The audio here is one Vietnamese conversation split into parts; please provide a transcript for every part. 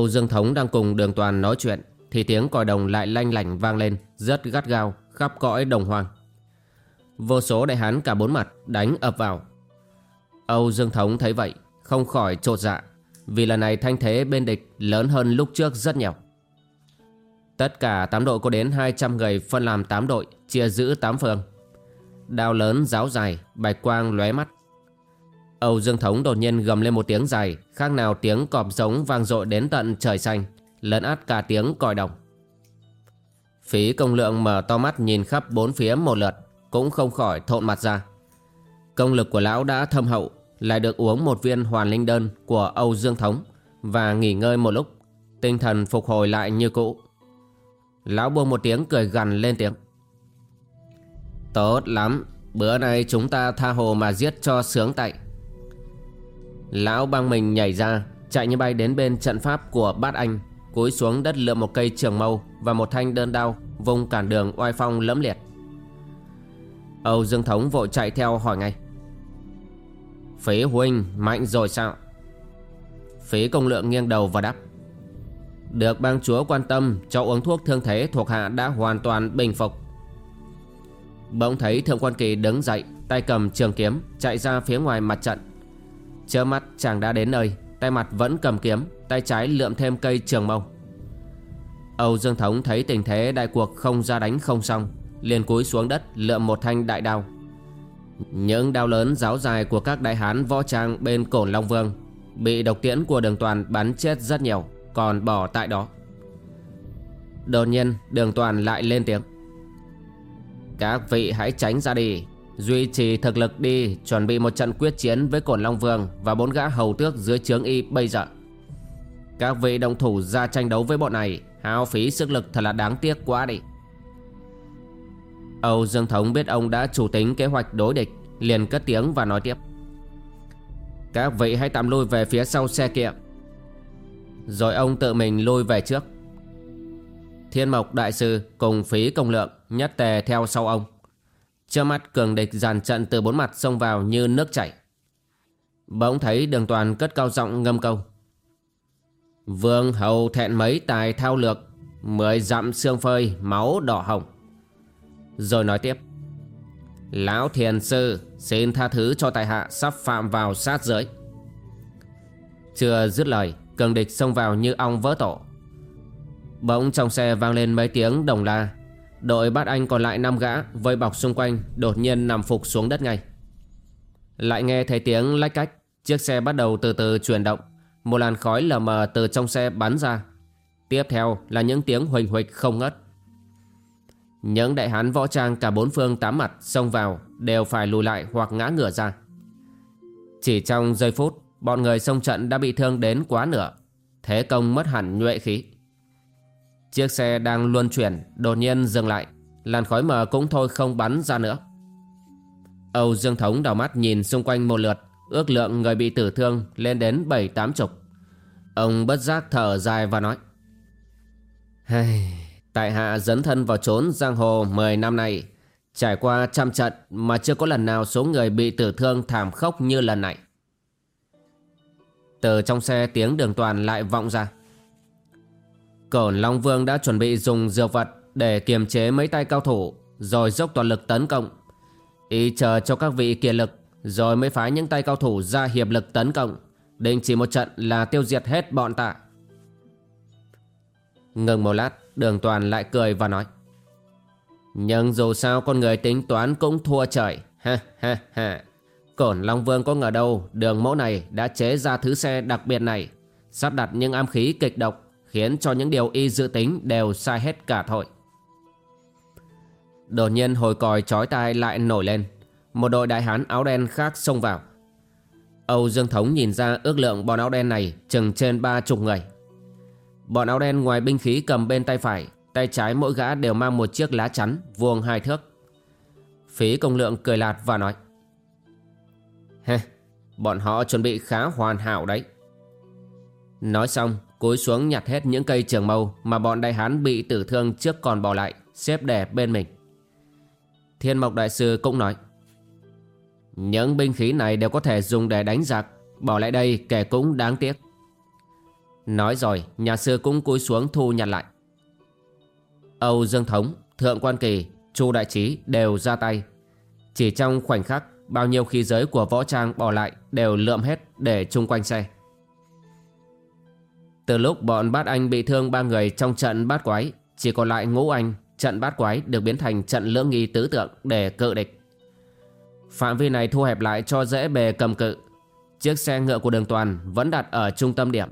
Âu Dương Thống đang cùng đường toàn nói chuyện, Thì tiếng còi đồng lại lanh lảnh vang lên, Rất gắt gao, khắp cõi đồng hoang. Vô số đại hán cả bốn mặt đánh ập vào. Âu Dương Thống thấy vậy, Không khỏi trột dạ Vì lần này thanh thế bên địch lớn hơn lúc trước rất nhiều. Tất cả 8 đội có đến 200 người phân làm 8 đội, Chia giữ 8 phương. Đao lớn giáo dài, Bạch quang lóe mắt Âu Dương Thống đột nhiên gầm lên một tiếng dài, khác nào tiếng cọp giống vang dội đến tận trời xanh, lấn át cả tiếng còi đồng. Phí công lượng mở to mắt nhìn khắp bốn phía một lượt, cũng không khỏi thộn mặt ra. Công lực của lão đã thâm hậu, lại được uống một viên hoàn linh đơn của Âu Dương Thống và nghỉ ngơi một lúc, tinh thần phục hồi lại như cũ. Lão buông một tiếng cười gằn lên tiếng. Tốt lắm, bữa nay chúng ta tha hồ mà giết cho sướng tạnh. Lão băng mình nhảy ra, Chạy như bay đến bên trận pháp của bát anh, Cúi xuống đất lượm một cây trường mâu Và một thanh đơn đao Vùng cản đường oai phong lẫm liệt. Âu Dương Thống vội chạy theo hỏi ngay. Phế huynh mạnh rồi sao? Phế công lượng nghiêng đầu và đáp. Được bang chúa quan tâm cho uống thuốc thương thế thuộc hạ đã hoàn toàn bình phục. Bỗng thấy thượng quan kỳ đứng dậy, Tay cầm trường kiếm, chạy ra phía ngoài mặt trận. Chớ mắt, chàng đã đến nơi. Tay mặt vẫn cầm kiếm, Tay trái lượm thêm cây trường mâu Âu Dương Thống thấy tình thế đại cuộc không ra đánh không xong, liền cúi xuống đất lượm một thanh đại đao. Những đao lớn giáo dài của các đại hán võ trang bên cổn Long Vương Bị độc tiễn của đường toàn bắn chết rất nhiều, Còn bỏ tại đó. Đột nhiên, đường toàn lại lên tiếng. Các vị hãy tránh ra đi. Duy trì thực lực đi, Chuẩn bị một trận quyết chiến với Cổn Long Vương Và bốn gã hầu tước dưới trướng y bây giờ. Các vị đồng thủ ra tranh đấu với bọn này, Hao phí sức lực thật là đáng tiếc quá đi. Âu Dương Thống biết ông đã chủ tính kế hoạch đối địch, Liền cất tiếng và nói tiếp. Các vị hãy tạm lui về phía sau xe kia. Rồi ông tự mình lui về trước. Thiên Mộc Đại Sư cùng phí công lượng, nhất tề theo sau ông. Trước mắt cường địch dàn trận từ bốn mặt xông vào như nước chảy. Bỗng thấy đường toàn cất cao giọng ngâm câu. Vương hầu thẹn mấy tài thao lược, mười dặm xương phơi máu đỏ hồng. Rồi nói tiếp. Lão thiền sư xin tha thứ cho tài hạ sắp phạm vào sát giới. Chưa dứt lời, cường địch xông vào như ong vỡ tổ. Bỗng trong xe vang lên mấy tiếng đồng la Đội bát anh còn lại 5 gã vây bọc xung quanh đột nhiên nằm phục xuống đất ngay. Lại nghe thấy tiếng lách cách, chiếc xe bắt đầu từ từ chuyển động, một làn khói lờ mờ từ trong xe bắn ra. Tiếp theo là những tiếng huỳnh huỳnh không ngất. Những đại hán võ trang cả bốn phương tám mặt xông vào đều phải lùi lại hoặc ngã ngửa ra. Chỉ trong giây phút, bọn người xông trận đã bị thương đến quá nửa. Thế công mất hẳn nhuệ khí. Chiếc xe đang luân chuyển Đột nhiên dừng lại. Làn khói mờ cũng thôi không bắn ra nữa. Âu Dương Thống đảo mắt nhìn xung quanh một lượt Ước lượng người bị tử thương lên đến bảy tám chục. Ông bất giác thở dài và nói hey, Tại hạ dấn thân vào trốn giang hồ 10 năm nay Trải qua trăm trận mà chưa có lần nào số người bị tử thương thảm khốc như lần này. Từ trong xe tiếng đường toàn lại vọng ra. Cổn Long Vương đã chuẩn bị dùng dược vật để kiềm chế mấy tay cao thủ, rồi dốc toàn lực tấn công. Ý chờ cho các vị kiệt lực, rồi mới phái những tay cao thủ ra hiệp lực tấn công. Định chỉ một trận là tiêu diệt hết bọn ta. Ngừng một lát, Đường toàn lại cười và nói. Nhưng dù sao con người tính toán cũng thua trời. Ha ha ha. Cổn Long Vương có ngờ đâu Đường mẫu này đã chế ra thứ xe đặc biệt này, Sắp đặt những am khí kịch độc. Khiến cho những điều y dự tính đều sai hết cả thôi. Đột nhiên hồi còi chói tai lại nổi lên. Một đội đại hán áo đen khác xông vào. Âu Dương Thống nhìn ra ước lượng bọn áo đen này chừng trên ba chục người. Bọn áo đen ngoài binh khí cầm bên tay phải Tay trái mỗi gã đều mang một chiếc lá chắn vuông hai thước. Phí công lượng cười lạt và nói Hê, bọn họ chuẩn bị khá hoàn hảo đấy. Nói xong cúi xuống nhặt hết những cây trường mâu Mà bọn đại hán bị tử thương trước còn bỏ lại Xếp đè bên mình. Thiên Mộc Đại Sư cũng nói Những binh khí này đều có thể dùng để đánh giặc Bỏ lại đây kẻ cũng đáng tiếc. Nói rồi nhà sư cũng cúi xuống thu nhặt lại. Âu Dương Thống, Thượng Quan Kỳ, Chu Đại Trí đều ra tay. Chỉ trong khoảnh khắc Bao nhiêu khí giới của võ trang bỏ lại Đều lượm hết để chung quanh xe. Từ lúc bọn bát anh bị thương ba người trong trận bát quái Chỉ còn lại ngũ anh trận bát quái được biến thành trận lưỡng nghi tứ tượng để cự địch. Phạm vi này thu hẹp lại cho dễ bề cầm cự. Chiếc xe ngựa của đường toàn vẫn đặt ở trung tâm điểm.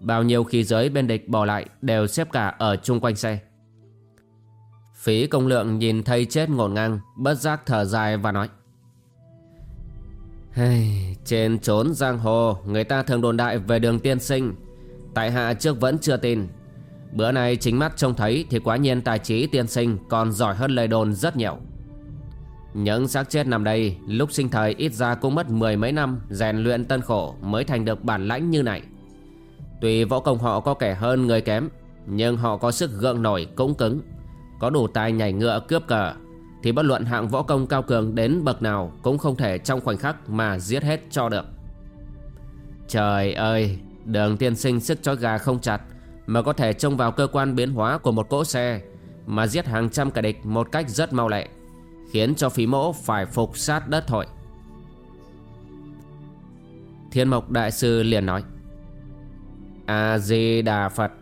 Bao nhiêu khí giới bên địch bỏ lại đều xếp cả ở chung quanh xe. Phí công lượng nhìn thấy chết ngổn ngang, bất giác thở dài và nói. Hey, trên trốn giang hồ, người ta thường đồn đại về đường tiên sinh. Tại hạ trước vẫn chưa tin, Bữa nay chính mắt trông thấy thì quá nhiên tài trí tiên sinh còn giỏi hơn lời đồn rất nhiều. Những xác chết nằm đây lúc sinh thời ít ra cũng mất mười mấy năm rèn luyện tân khổ mới thành được bản lãnh như này. Tuy võ công họ có kẻ hơn người kém nhưng họ có sức gượng nổi cũng cứng. Có đủ tài nhảy ngựa cướp cờ thì bất luận hạng võ công cao cường đến bậc nào cũng không thể trong khoảnh khắc mà giết hết cho được. Trời ơi, đường tiên sinh sức chói gà không chặt, mà có thể trông vào cơ quan biến hóa của một cỗ xe, mà giết hàng trăm kẻ địch một cách rất mau lẹ, khiến cho phí mỗ phải phục sát đất thổi thiên mộc đại sư liền nói a di đà phật,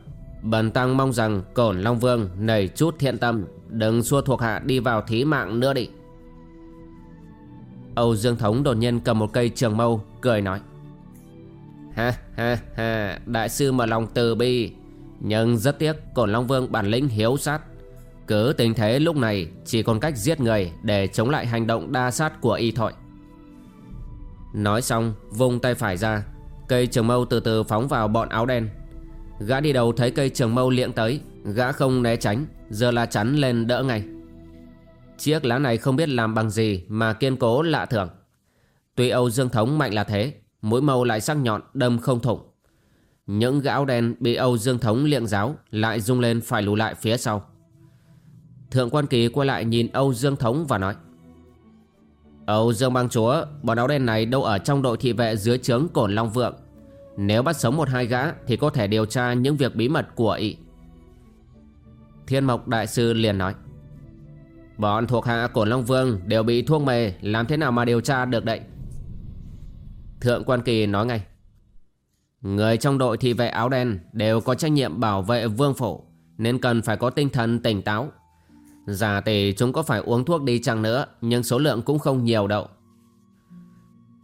bần tăng mong rằng cổn long vương nảy chút thiện tâm, đừng xua thuộc hạ đi vào thí mạng nữa đi. Âu dương thống đột nhiên cầm một cây trường mâu, cười nói ha ha ha. Đại sư mà lòng từ bi. Nhưng rất tiếc Cổn Long Vương bản lĩnh hiếu sát. Cứ tình thế lúc này, Chỉ còn cách giết người Để chống lại hành động đa sát của y thoại Nói xong, vung tay phải ra. Cây trường mâu từ từ phóng vào bọn áo đen. Gã đi đầu thấy cây trường mâu liệng tới. Gã không né tránh, Giờ là chắn lên đỡ ngay. Chiếc lá này không biết làm bằng gì Mà kiên cố lạ thường. Tuy Âu Dương Thống mạnh là thế Mũi mâu lại sắc nhọn đâm không thủng những gã đen bị Âu Dương Thống liệng giáo lại rung lên phải lùi lại phía sau. Thượng quan kỳ quay lại nhìn Âu Dương Thống và nói Âu Dương bang chúa, bọn áo đen này đâu ở trong đội thị vệ dưới trướng Cổn Long Vượng. Nếu bắt sống một hai gã thì có thể điều tra những việc bí mật của ị. Thiên Mộc Đại Sư liền nói Bọn thuộc hạ Cổn Long Vương đều bị thuốc mề làm thế nào mà điều tra được đậy? Thượng quan kỳ nói ngay. Người trong đội thị vệ áo đen đều có trách nhiệm bảo vệ vương phủ, Nên cần phải có tinh thần tỉnh táo. Giả tỷ chúng có phải uống thuốc đi chăng nữa, Nhưng số lượng cũng không nhiều đâu.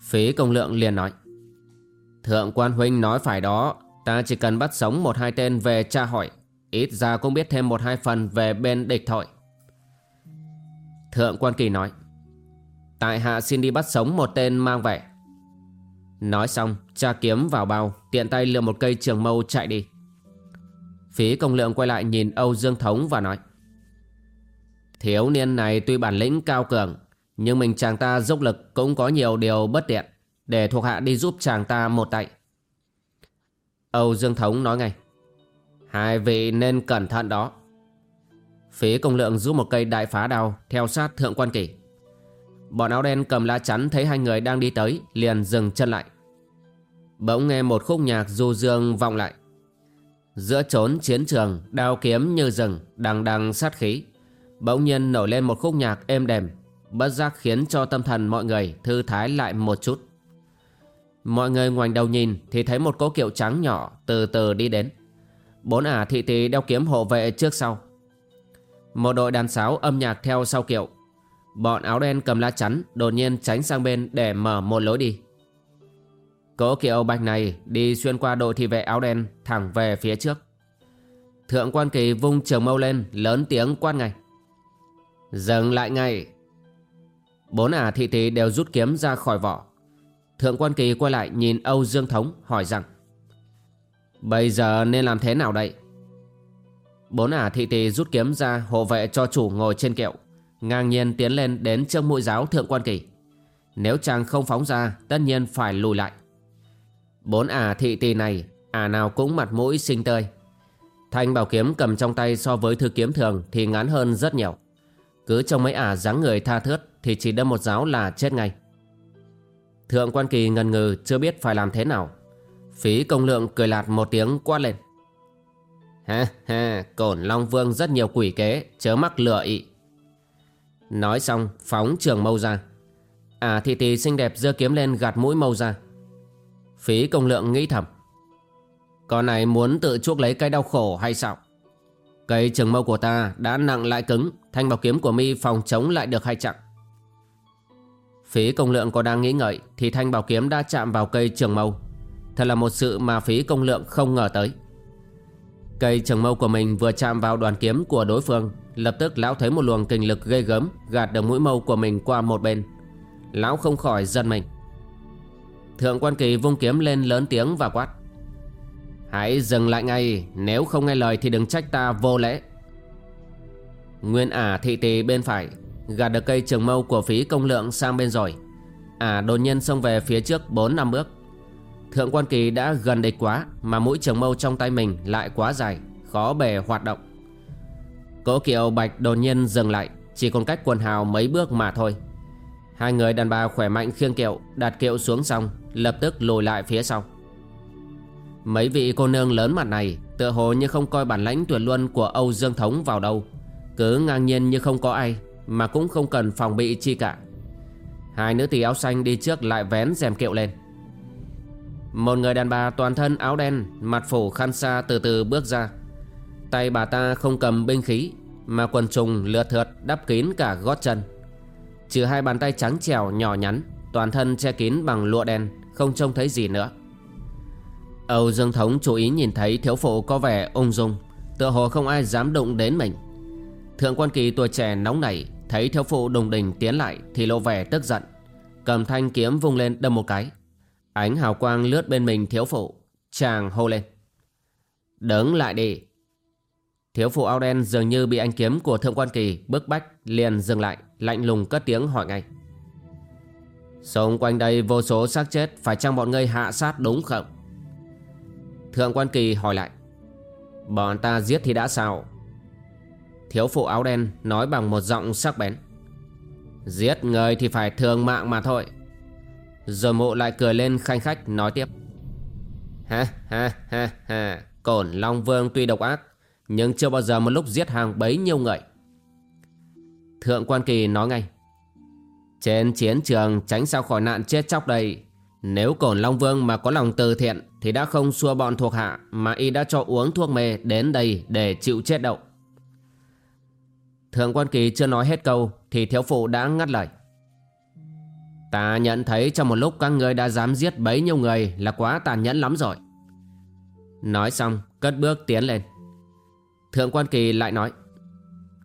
Phí công lượng liền nói. Thượng quan huynh nói phải đó, Ta chỉ cần bắt sống một hai tên về tra hỏi, Ít ra cũng biết thêm một hai phần về bên địch thôi. Thượng quan kỳ nói. Tại hạ xin đi bắt sống một tên mang vẻ Nói xong, cha kiếm vào bao, Tiện tay lượm một cây trường mâu chạy đi. Phí công lượng quay lại nhìn Âu Dương Thống và nói, Thiếu niên này tuy bản lĩnh cao cường, Nhưng mình chàng ta dốc lực cũng có nhiều điều bất tiện, Để thuộc hạ đi giúp chàng ta một tay. Âu Dương Thống nói ngay, Hai vị nên cẩn thận đó. Phí công lượng rút một cây đại phá đao Theo sát thượng quan kỷ. Bọn áo đen cầm lá chắn thấy hai người đang đi tới, Liền dừng chân lại Bỗng nghe một khúc nhạc du dương vọng lại Giữa trốn chiến trường, Đao kiếm như rừng, Đằng đằng sát khí Bỗng nhiên nổi lên một khúc nhạc êm đềm, Bất giác khiến cho tâm thần mọi người Thư thái lại một chút Mọi người ngoảnh đầu nhìn thì thấy một cỗ kiệu trắng nhỏ từ từ đi đến. Bốn ả thị tỳ đeo kiếm hộ vệ trước sau. Một đội đàn sáo âm nhạc theo sau kiệu. Bọn áo đen cầm lá chắn đột nhiên tránh sang bên để mở một lối đi. Cỗ kiệu bạch này đi xuyên qua đội thị vệ áo đen thẳng về phía trước. Thượng quan kỳ vung trường mâu lên, lớn tiếng quát ngay. Dừng lại ngay. Bốn ả thị tỷ đều rút kiếm ra khỏi vỏ. Thượng quan kỳ quay lại nhìn Âu Dương Thống, hỏi rằng, Bây giờ nên làm thế nào đây? Bốn ả thị tỷ rút kiếm ra, hộ vệ cho chủ ngồi trên kiệu Ngang nhiên tiến lên đến trước mũi giáo thượng quan kỳ. Nếu chàng không phóng ra, tất nhiên phải lùi lại. Bốn ả thị tỳ này, Ả nào cũng mặt mũi xinh tươi. Thanh bảo kiếm cầm trong tay so với thư kiếm thường Thì ngắn hơn rất nhiều. Cứ trong mấy ả dáng người tha thướt Thì chỉ đâm một giáo là chết ngay. Thượng quan kỳ ngần ngừ, chưa biết phải làm thế nào. Phí công lượng cười lạt một tiếng quát lên. Ha ha Cổn Long Vương rất nhiều quỷ kế, Chớ mắc lừa ị. Nói xong, phóng trường mâu ra. À thị tỷ xinh đẹp giơ kiếm lên gạt mũi mâu ra. Phí công lượng nghĩ thầm. Con này muốn tự chuốc lấy cái đau khổ hay sao? Cây trường mâu của ta đã nặng lại cứng, Thanh bảo kiếm của mi phòng chống lại được hay chặn Phí công lượng còn đang nghĩ ngợi Thì thanh bảo kiếm đã chạm vào cây trường mâu. Thật là một sự mà phí công lượng không ngờ tới. Cây trường mâu của mình vừa chạm vào đoàn kiếm của đối phương Lập tức lão thấy một luồng kinh lực gây gớm Gạt được mũi mâu của mình qua một bên. Lão không khỏi giận mình. Thượng quan kỳ vung kiếm lên lớn tiếng và quát. Hãy dừng lại ngay, Nếu không nghe lời thì đừng trách ta vô lễ. Nguyên ả thị tỳ bên phải Gạt được cây trường mâu của phí công lượng sang bên rồi. Ả đột nhiên xông về phía trước 4 năm bước. Thượng quan kỳ đã gần địch quá Mà mũi trường mâu trong tay mình lại quá dài, Khó bề hoạt động cỗ kiệu bạch đột nhiên dừng lại, Chỉ còn cách quần hào mấy bước mà thôi. Hai người đàn bà khỏe mạnh khiêng kiệu, Đặt kiệu xuống xong Lập tức lùi lại phía sau. Mấy vị cô nương lớn mặt này Tựa hồ như không coi bản lãnh tuyệt luân Của Âu Dương Thống vào đâu, Cứ ngang nhiên như không có ai, Mà cũng không cần phòng bị chi cả. Hai nữ tỷ áo xanh đi trước lại vén rèm kiệu lên. Một người đàn bà toàn thân áo đen, Mặt phủ khăn xa từ từ bước ra Tay bà ta không cầm binh khí, Mà quần trùng lượt thượt đắp kín cả gót chân. Trừ hai bàn tay trắng trèo nhỏ nhắn, Toàn thân che kín bằng lụa đen, Không trông thấy gì nữa. Âu Dương Thống chú ý nhìn thấy thiếu phụ có vẻ ung dung, Tựa hồ không ai dám đụng đến mình. Thượng quan kỳ tuổi trẻ nóng nảy, Thấy thiếu phụ đùng đình tiến lại Thì lộ vẻ tức giận, Cầm thanh kiếm vung lên đâm một cái. Ánh hào quang lướt bên mình thiếu phụ, Chàng hô lên. Đứng lại đi Thiếu phụ áo đen dường như bị anh kiếm của thượng quan kỳ bức bách, liền dừng lại, lạnh lùng cất tiếng hỏi ngay. Xung quanh đây vô số xác chết, phải chăng bọn ngươi hạ sát đúng không? Thượng quan kỳ hỏi lại. Bọn ta giết thì đã sao? Thiếu phụ áo đen nói bằng một giọng sắc bén. Giết người thì phải thường mạng mà thôi. Rồi mụ lại cười lên khanh khách, nói tiếp. Ha ha ha ha. Cổn long vương tuy độc ác nhưng chưa bao giờ một lúc giết hàng bấy nhiêu người. Thượng quan kỳ nói ngay, Trên chiến trường tránh sao khỏi nạn chết chóc đây, Nếu cổn Long Vương mà có lòng từ thiện Thì đã không xua bọn thuộc hạ Mà y đã cho uống thuốc mê đến đây để chịu chết đậu Thượng quan kỳ chưa nói hết câu Thì thiếu phụ đã ngắt lời, Ta nhận thấy trong một lúc các ngươi đã dám giết bấy nhiêu người Là quá tàn nhẫn lắm rồi. Nói xong, cất bước tiến lên. Thượng quan kỳ lại nói,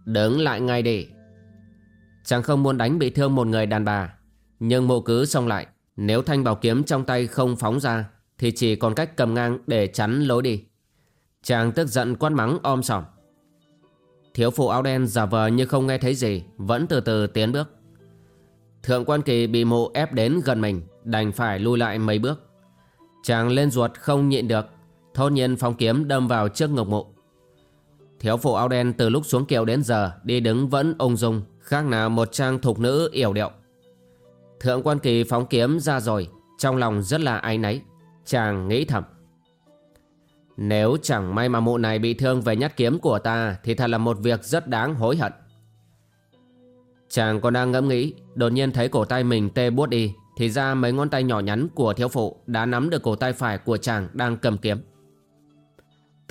Đứng lại ngay đi. Chàng không muốn đánh bị thương một người đàn bà, Nhưng mộ cứ xong lại. Nếu thanh bảo kiếm trong tay không phóng ra, Thì chỉ còn cách cầm ngang để chắn lối đi. Chàng tức giận quát mắng om sòm. Thiếu phụ áo đen giả vờ như không nghe thấy gì, Vẫn từ từ tiến bước. Thượng quan kỳ bị mộ ép đến gần mình, Đành phải lui lại mấy bước. Chàng lên ruột không nhịn được Thôn nhiên phóng kiếm đâm vào trước ngực mộ. Thiếu phụ áo đen từ lúc xuống kiệu đến giờ, Đi đứng vẫn ung dung, Khác nào một trang thục nữ yểu điệu. Thượng quan kỳ phóng kiếm ra rồi, Trong lòng rất là áy náy, Chàng nghĩ thầm. Nếu chẳng may mà mụ này bị thương về nhát kiếm của ta, Thì thật là một việc rất đáng hối hận. Chàng còn đang ngẫm nghĩ, Đột nhiên thấy cổ tay mình tê buốt đi, Thì ra mấy ngón tay nhỏ nhắn của thiếu phụ Đã nắm được cổ tay phải của chàng đang cầm kiếm.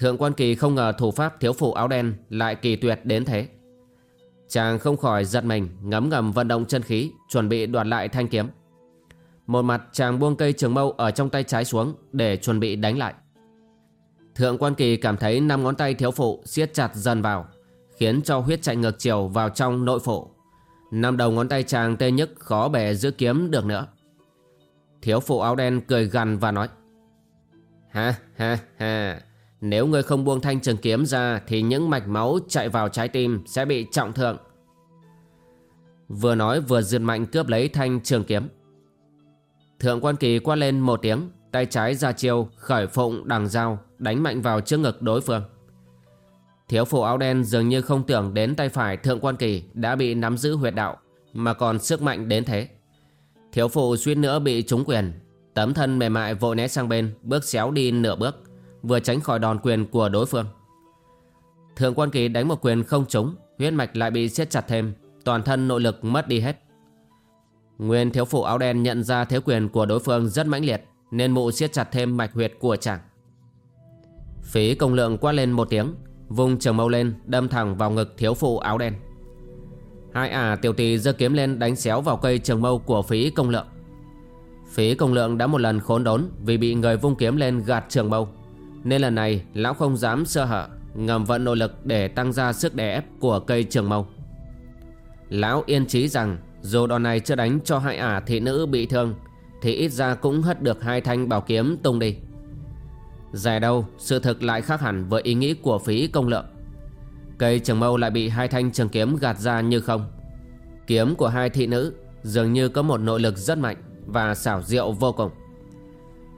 Thượng quan kỳ không ngờ thủ pháp thiếu phụ áo đen Lại kỳ tuyệt đến thế. Chàng không khỏi giật mình, Ngấm ngầm vận động chân khí, Chuẩn bị đoạt lại thanh kiếm. Một mặt, chàng buông cây trường mâu Ở trong tay trái xuống Để chuẩn bị đánh lại. Thượng quan kỳ cảm thấy năm ngón tay thiếu phụ siết chặt dần vào, Khiến cho huyết chạy ngược chiều vào trong nội phủ. Năm đầu ngón tay chàng tê nhức, khó bẻ giữ kiếm được nữa. Thiếu phụ áo đen cười gằn và nói, Ha ha ha. Nếu ngươi không buông thanh trường kiếm ra Thì những mạch máu chạy vào trái tim sẽ bị trọng thượng Vừa nói vừa dượt mạnh cướp lấy thanh trường kiếm. Thượng quan kỳ quát lên một tiếng Tay trái ra chiêu khởi phụng đằng dao Đánh mạnh vào trước ngực đối phương. Thiếu phụ áo đen dường như không tưởng đến tay phải thượng quan kỳ đã bị nắm giữ huyệt đạo mà còn sức mạnh đến thế. Thiếu phụ suýt nữa bị trúng quyền, tấm thân mềm mại vội né sang bên, bước xéo đi nửa bước, vừa tránh khỏi đòn quyền của đối phương. Thượng quan kỳ đánh một quyền không trúng, huyết mạch lại bị siết chặt thêm, toàn thân nội lực mất đi hết. Nguyên thiếu phụ áo đen nhận ra thế quyền của đối phương rất mãnh liệt, nên mụ siết chặt thêm mạch huyệt của chàng. Phí công lượng quát lên một tiếng, Vùng trường mâu lên đâm thẳng vào ngực thiếu phụ áo đen Hai ả tiểu tỳ giơ kiếm lên đánh xéo vào cây trường mâu của phí công lượng Phí công lượng đã một lần khốn đốn vì bị người vung kiếm lên gạt trường mâu nên lần này, lão không dám sơ hở, Ngầm vận nội lực để tăng ra sức đè ép của cây trường mâu. Lão yên trí rằng, dù đòn này chưa đánh cho hai ả thị nữ bị thương, Thì ít ra cũng hất được hai thanh bảo kiếm tung đi. Dài đâu, sự thực lại khác hẳn với ý nghĩ của phí công lượng. Cây trường mâu lại bị hai thanh trường kiếm gạt ra như không. Kiếm của hai thị nữ dường như có một nội lực rất mạnh và xảo diệu vô cùng.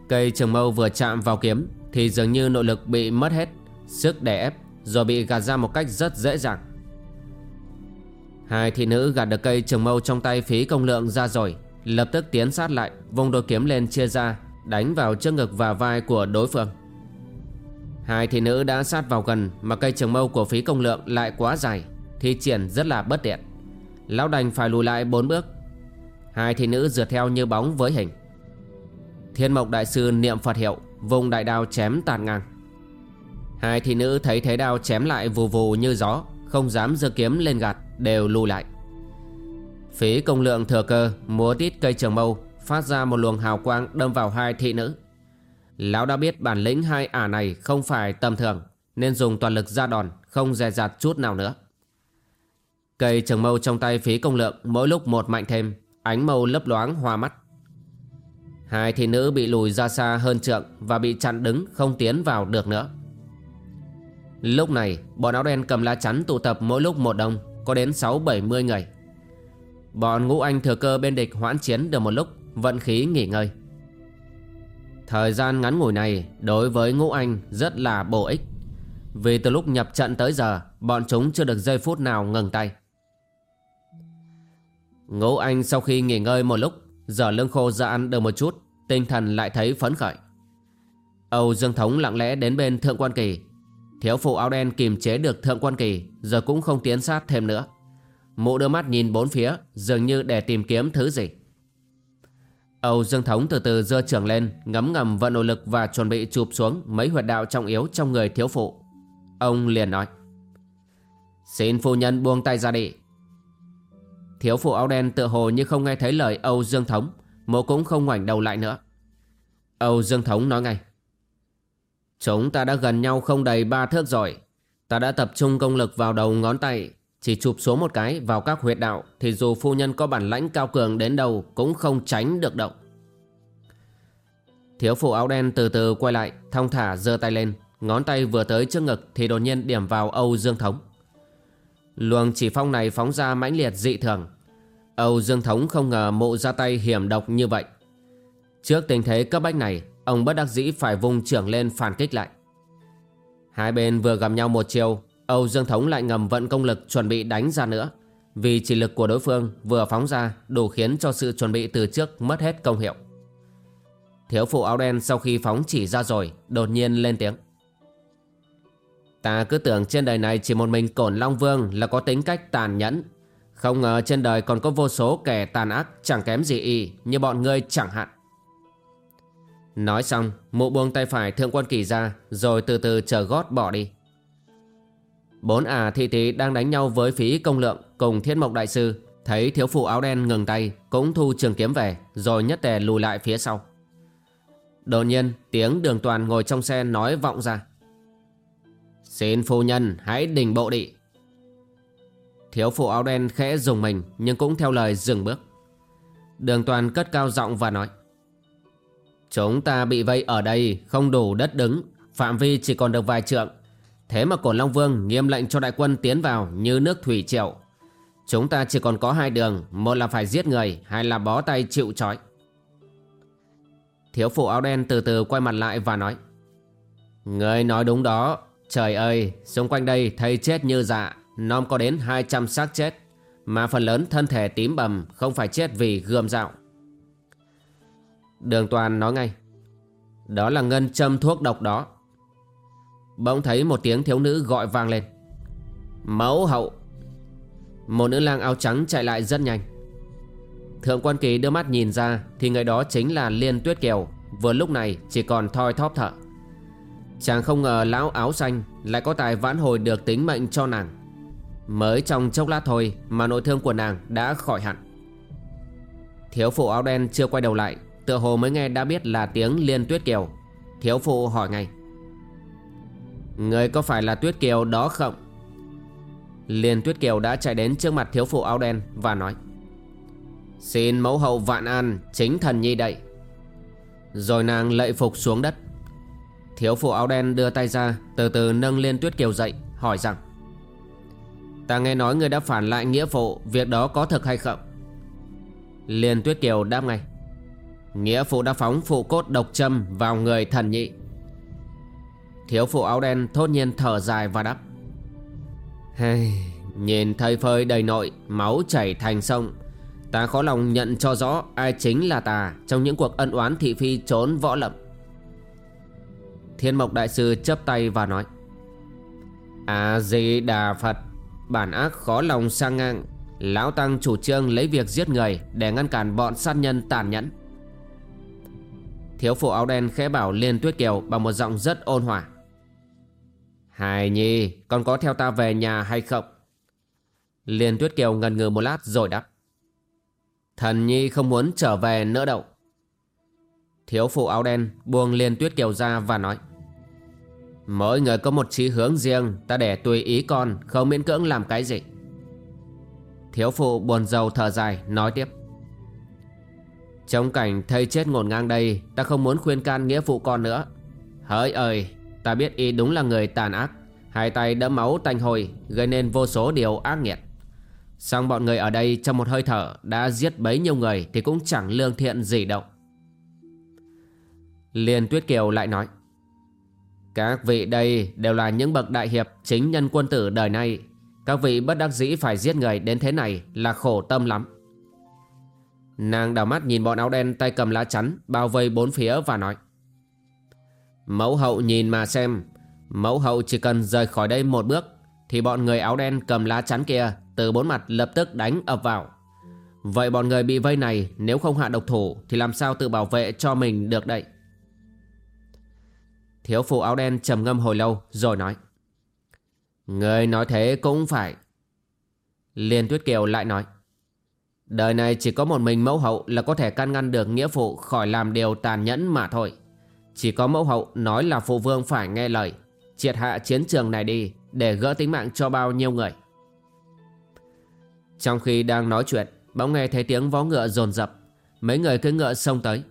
Cây trường mâu vừa chạm vào kiếm thì dường như nội lực bị mất hết, Sức đè ép, rồi bị gạt ra một cách rất dễ dàng. Hai thị nữ gạt được cây trường mâu trong tay phí công lượng ra rồi, Lập tức tiến sát lại, Vung đôi kiếm lên chia ra, Đánh vào trước ngực và vai của đối phương. Hai thị nữ đã sát vào gần, mà cây trường mâu của phí công lượng lại quá dài, Thi triển rất là bất tiện. Lão đành phải lùi lại bốn bước. Hai thị nữ rượt theo như bóng với hình. Thiên mộc đại sư niệm Phật hiệu Vùng đại đao chém tàn ngang. Hai thị nữ thấy thế đao chém lại vù vù như gió, Không dám giơ kiếm lên gạt, Đều lùi lại. Phí công lượng thừa cơ, Múa tít cây trường mâu, Phát ra một luồng hào quang đâm vào hai thị nữ. Lão đã biết bản lĩnh hai ả này không phải tầm thường, Nên dùng toàn lực ra đòn, Không dè dặt chút nào nữa. Cây trường mâu trong tay phí công lượng Mỗi lúc một mạnh thêm, Ánh mâu lấp loáng hoa mắt. Hai thị nữ bị lùi ra xa hơn trượng Và bị chặn đứng không tiến vào được nữa. Lúc này, Bọn áo đen cầm lá chắn tụ tập mỗi lúc một đông Có đến 6-70 người. Bọn ngũ anh thừa cơ bên địch hoãn chiến được một lúc, Vận khí nghỉ ngơi. Thời gian ngắn ngủi này, đối với ngũ anh rất là bổ ích. Vì từ lúc nhập trận tới giờ, Bọn chúng chưa được giây phút nào ngừng tay. Ngũ anh sau khi nghỉ ngơi một lúc, Giờ lưng khô ra ăn được một chút Tinh thần lại thấy phấn khởi. Âu Dương Thống lặng lẽ đến bên Thượng Quan Kỳ. Thiếu phụ áo đen kìm chế được Thượng Quan Kỳ, Giờ cũng không tiến sát thêm nữa. Mụ đưa mắt nhìn bốn phía, Dường như để tìm kiếm thứ gì. Âu Dương Thống từ từ dơ trưởng lên, Ngấm ngầm vận nội lực và chuẩn bị chụp xuống Mấy huyệt đạo trọng yếu trong người thiếu phụ. Ông liền nói, Xin phu nhân buông tay ra đi. Thiếu phụ áo đen tự hồ như không nghe thấy lời Âu Dương Thống. Mộ cũng không ngoảnh đầu lại nữa. Âu Dương Thống nói ngay. Chúng ta đã gần nhau không đầy ba thước rồi. Ta đã tập trung công lực vào đầu ngón tay, chỉ chụp số một cái vào các huyệt đạo, Thì dù phu nhân có bản lãnh cao cường đến đâu Cũng không tránh được động. Thiếu phụ áo đen từ từ quay lại, Thong thả giơ tay lên. Ngón tay vừa tới trước ngực Thì đột nhiên điểm vào Âu Dương Thống. Luồng chỉ phong này phóng ra mãnh liệt dị thường. Âu Dương Thống không ngờ mộ ra tay hiểm độc như vậy. Trước tình thế cấp bách này, Ông bất đắc dĩ phải vung trưởng lên phản kích lại. Hai bên vừa gặp nhau một chiều, Âu Dương Thống lại ngầm vận công lực chuẩn bị đánh ra nữa. Vì chỉ lực của đối phương vừa phóng ra đủ khiến cho sự chuẩn bị từ trước mất hết công hiệu. Thiếu phụ áo đen sau khi phóng chỉ ra rồi, đột nhiên lên tiếng. Ta cứ tưởng trên đời này chỉ một mình Cổn Long Vương là có tính cách tàn nhẫn không ngờ trên đời còn có vô số kẻ tàn ác chẳng kém gì y như bọn ngươi chẳng hạn. Nói xong, mụ buông tay phải thượng quan kỳ ra rồi từ từ chờ gót bỏ đi. Bốn ả thị tí đang đánh nhau với phí công lượng cùng thiết mộc đại sư Thấy thiếu phụ áo đen ngừng tay Cũng thu trường kiếm về Rồi nhất tề lùi lại phía sau Đột nhiên tiếng đường toàn ngồi trong xe nói vọng ra Xin phu nhân hãy đình bộ đi Thiếu phụ áo đen khẽ dùng mình Nhưng cũng theo lời dừng bước Đường toàn cất cao giọng và nói Chúng ta bị vây ở đây Không đủ đất đứng Phạm vi chỉ còn được vài trượng Thế mà Cổn Long Vương nghiêm lệnh cho đại quân tiến vào như nước thủy triệu. Chúng ta chỉ còn có hai đường, một là phải giết người, hai là bó tay chịu trói. Thiếu phụ áo đen từ từ quay mặt lại và nói Người nói đúng đó, trời ơi, xung quanh đây thấy chết như dạ, Nom có đến 200 xác chết, mà phần lớn thân thể tím bầm không phải chết vì gươm dạo. Đường toàn nói ngay Đó là ngân châm thuốc độc đó. Bỗng thấy một tiếng thiếu nữ gọi vang lên Mẫu hậu. Một nữ lang áo trắng chạy lại rất nhanh. Thượng quan kỳ đưa mắt nhìn ra Thì người đó chính là Liên Tuyết Kiều Vừa lúc này chỉ còn thoi thóp thở. Chàng không ngờ lão áo xanh Lại có tài vãn hồi được tính mệnh cho nàng. Mới trong chốc lát thôi Mà nội thương của nàng đã khỏi hẳn. Thiếu phụ áo đen chưa quay đầu lại, Tựa hồ mới nghe đã biết là tiếng Liên Tuyết Kiều. Thiếu phụ hỏi ngay. Người có phải là Tuyết Kiều đó không? Liên Tuyết Kiều đã chạy đến trước mặt thiếu phụ áo đen và nói. Xin mẫu hậu vạn an chính thần nhi đậy. Rồi nàng lạy phục xuống đất. Thiếu phụ áo đen đưa tay ra, Từ từ nâng Liên Tuyết Kiều dậy, Hỏi rằng. Ta nghe nói người đã phản lại nghĩa phụ Việc đó có thật hay không? Liên Tuyết Kiều đáp ngay. Nghĩa phụ đã phóng phụ cốt độc châm Vào người thần nhị. Thiếu phụ áo đen thốt nhiên thở dài và đắp hey, Nhìn thầy phơi đầy nội Máu chảy thành sông. Ta khó lòng nhận cho rõ Ai chính là ta Trong những cuộc ân oán thị phi trốn võ lậm Thiên mộc đại sư chấp tay và nói. A-di-đà-phật Bản ác khó lòng sang ngang Lão Tăng chủ trương lấy việc giết người Để ngăn cản bọn sát nhân tàn nhẫn Thiếu phụ áo đen khẽ bảo Liên Tuyết Kiều Bằng một giọng rất ôn hòa Hài Nhi, con có theo ta về nhà hay không? Liên Tuyết Kiều ngần ngừ một lát rồi đáp. Thần Nhi không muốn trở về nữa đâu. Thiếu phụ áo đen buông Liên Tuyết Kiều ra và nói. Mỗi người có một chí hướng riêng, ta để tùy ý con, không miễn cưỡng làm cái gì. Thiếu phụ buồn rầu thở dài, nói tiếp. Trong cảnh thây chết ngổn ngang đây, ta không muốn khuyên can nghĩa phụ con nữa. Hỡi ơi, Ta biết y đúng là người tàn ác Hai tay đẫm máu tanh hôi Gây nên vô số điều ác nghiệt Xong bọn người ở đây trong một hơi thở Đã giết bấy nhiêu người Thì cũng chẳng lương thiện gì đâu Liên Tuyết Kiều lại nói các vị đây đều là những bậc đại hiệp Chính nhân quân tử đời nay. Các vị bất đắc dĩ phải giết người đến thế này Là khổ tâm lắm. Nàng đào mắt nhìn bọn áo đen tay cầm lá chắn, Bao vây bốn phía và nói. Mẫu hậu nhìn mà xem. Mẫu hậu chỉ cần rời khỏi đây một bước, Thì bọn người áo đen cầm lá chắn kia Từ bốn mặt lập tức đánh ập vào. Vậy bọn người bị vây này, Nếu không hạ độc thủ, Thì làm sao tự bảo vệ cho mình được đây? Thiếu phụ áo đen trầm ngâm hồi lâu, Rồi nói. Người nói thế cũng phải. Liên Tuyết Kiều lại nói. Đời này chỉ có một mình mẫu hậu Là có thể can ngăn được nghĩa phụ Khỏi làm điều tàn nhẫn mà thôi. Chỉ có mẫu hậu nói là phụ vương phải nghe lời, Triệt hạ chiến trường này đi Để gỡ tính mạng cho bao nhiêu người. Trong khi đang nói chuyện, Bỗng nghe thấy tiếng vó ngựa dồn dập. Mấy người cưỡi ngựa xông tới.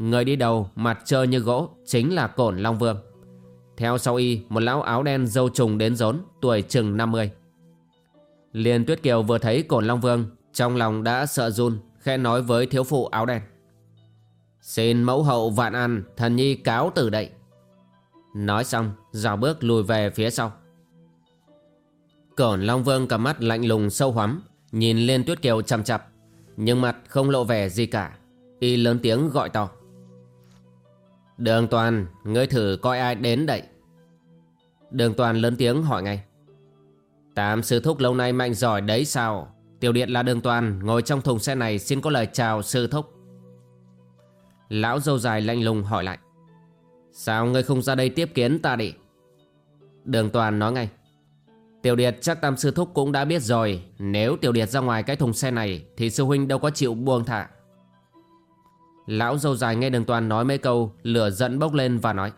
Người đi đầu mặt trơ như gỗ Chính là Cổn Long Vương. Theo sau y, một lão áo đen dâu trùng đến rốn, Tuổi chừng 50 Liên Tuyết Kiều vừa thấy Cổn Long Vương, Trong lòng đã sợ run, Khẽ nói với thiếu phụ áo đen. Xin mẫu hậu vạn an, Thần nhi cáo từ đây Nói xong, dào bước lùi về phía sau. Cổn Long Vương cầm mắt lạnh lùng sâu hoắm, Nhìn Liên Tuyết Kiều chằm chặp Nhưng mặt không lộ vẻ gì cả. Y lớn tiếng gọi to. Đường Toàn, Ngươi thử coi ai đến đây. Đường Toàn lớn tiếng hỏi ngay. Tám sư thúc lâu nay mạnh giỏi đấy sao? Tiểu điện là đường toàn, Ngồi trong thùng xe này xin có lời chào sư thúc. Lão dâu dài lạnh lùng hỏi lại. Sao ngươi không ra đây tiếp kiến ta đi? Đường toàn nói ngay. Tiểu Điệt chắc Tam Sư Thúc cũng đã biết rồi, Nếu Tiểu Điệt ra ngoài cái thùng xe này Thì sư huynh đâu có chịu buông thả Lão dâu dài nghe đường toàn nói mấy câu, Lửa giận bốc lên và nói.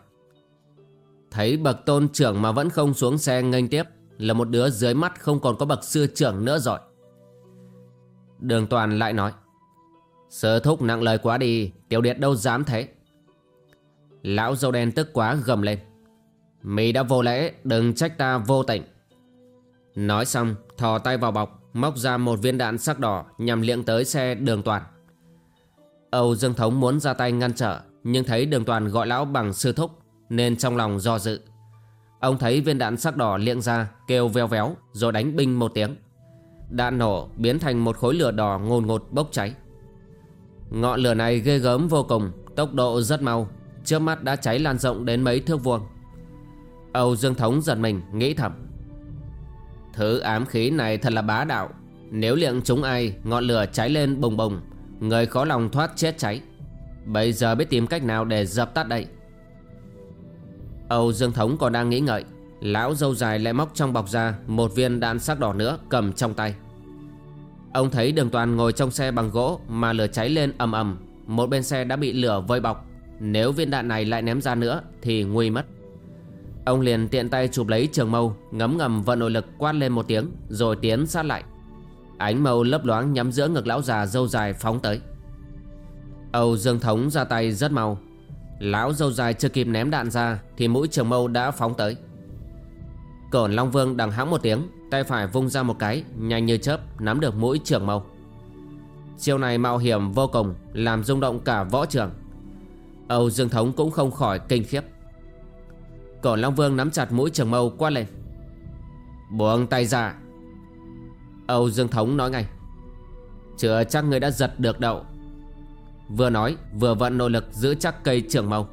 Thấy bậc tôn trưởng mà vẫn không xuống xe nghênh tiếp, Là một đứa dưới mắt không còn có bậc sư trưởng nữa rồi. Đường toàn lại nói. Sơ thúc nặng lời quá đi, Tiểu Điệt đâu dám thế? Lão dâu đen tức quá gầm lên. Mì đã vô lễ, Đừng trách ta vô tình. Nói xong, thò tay vào bọc, Móc ra một viên đạn sắc đỏ Nhằm liệng tới xe đường toàn. Âu Dương Thống muốn ra tay ngăn trở, Nhưng thấy đường toàn gọi lão bằng sư thúc, Nên trong lòng do dự. Ông thấy viên đạn sắc đỏ liệng ra, Kêu veo véo, rồi đánh binh một tiếng. Đạn nổ biến thành một khối lửa đỏ ngồn ngột bốc cháy. Ngọn lửa này ghê gớm vô cùng, Tốc độ rất mau, Trước mắt đã cháy lan rộng đến mấy thước vuông. Âu Dương Thống giật mình, nghĩ thầm. Thứ ám khí này thật là bá đạo, Nếu liệng chúng ai, Ngọn lửa cháy lên bùng bùng Người khó lòng thoát chết cháy. Bây giờ biết tìm cách nào để dập tắt đây. Âu Dương Thống còn đang nghĩ ngợi. Lão dâu dài lại móc trong bọc ra Một viên đạn sắc đỏ nữa cầm trong tay. Ông thấy đường toàn ngồi trong xe bằng gỗ Mà lửa cháy lên ầm ầm. Một bên xe đã bị lửa vơi bọc. Nếu viên đạn này lại ném ra nữa Thì nguy mất. Ông liền tiện tay chụp lấy trường mâu, Ngấm ngầm vận nội lực quát lên một tiếng, Rồi tiến sát lại. Ánh màu lấp loáng nhắm giữa ngực lão già dâu dài phóng tới. Âu Dương Thống ra tay rất mau. Lão dâu dài chưa kịp ném đạn ra Thì mũi trường mâu đã phóng tới. Cổn Long Vương đằng hãng một tiếng, Tay phải vung ra một cái, Nhanh như chớp, nắm được mũi trường mâu. Chiêu này mạo hiểm vô cùng, Làm rung động cả võ trường. Âu Dương Thống cũng không khỏi kinh khiếp. Cổn Long Vương nắm chặt mũi trường mâu quát lên. Buông tay ra Âu Dương Thống nói ngay. Chưa chắc người đã giật được đậu. Vừa nói, vừa vận nội lực giữ chắc cây trưởng mâu.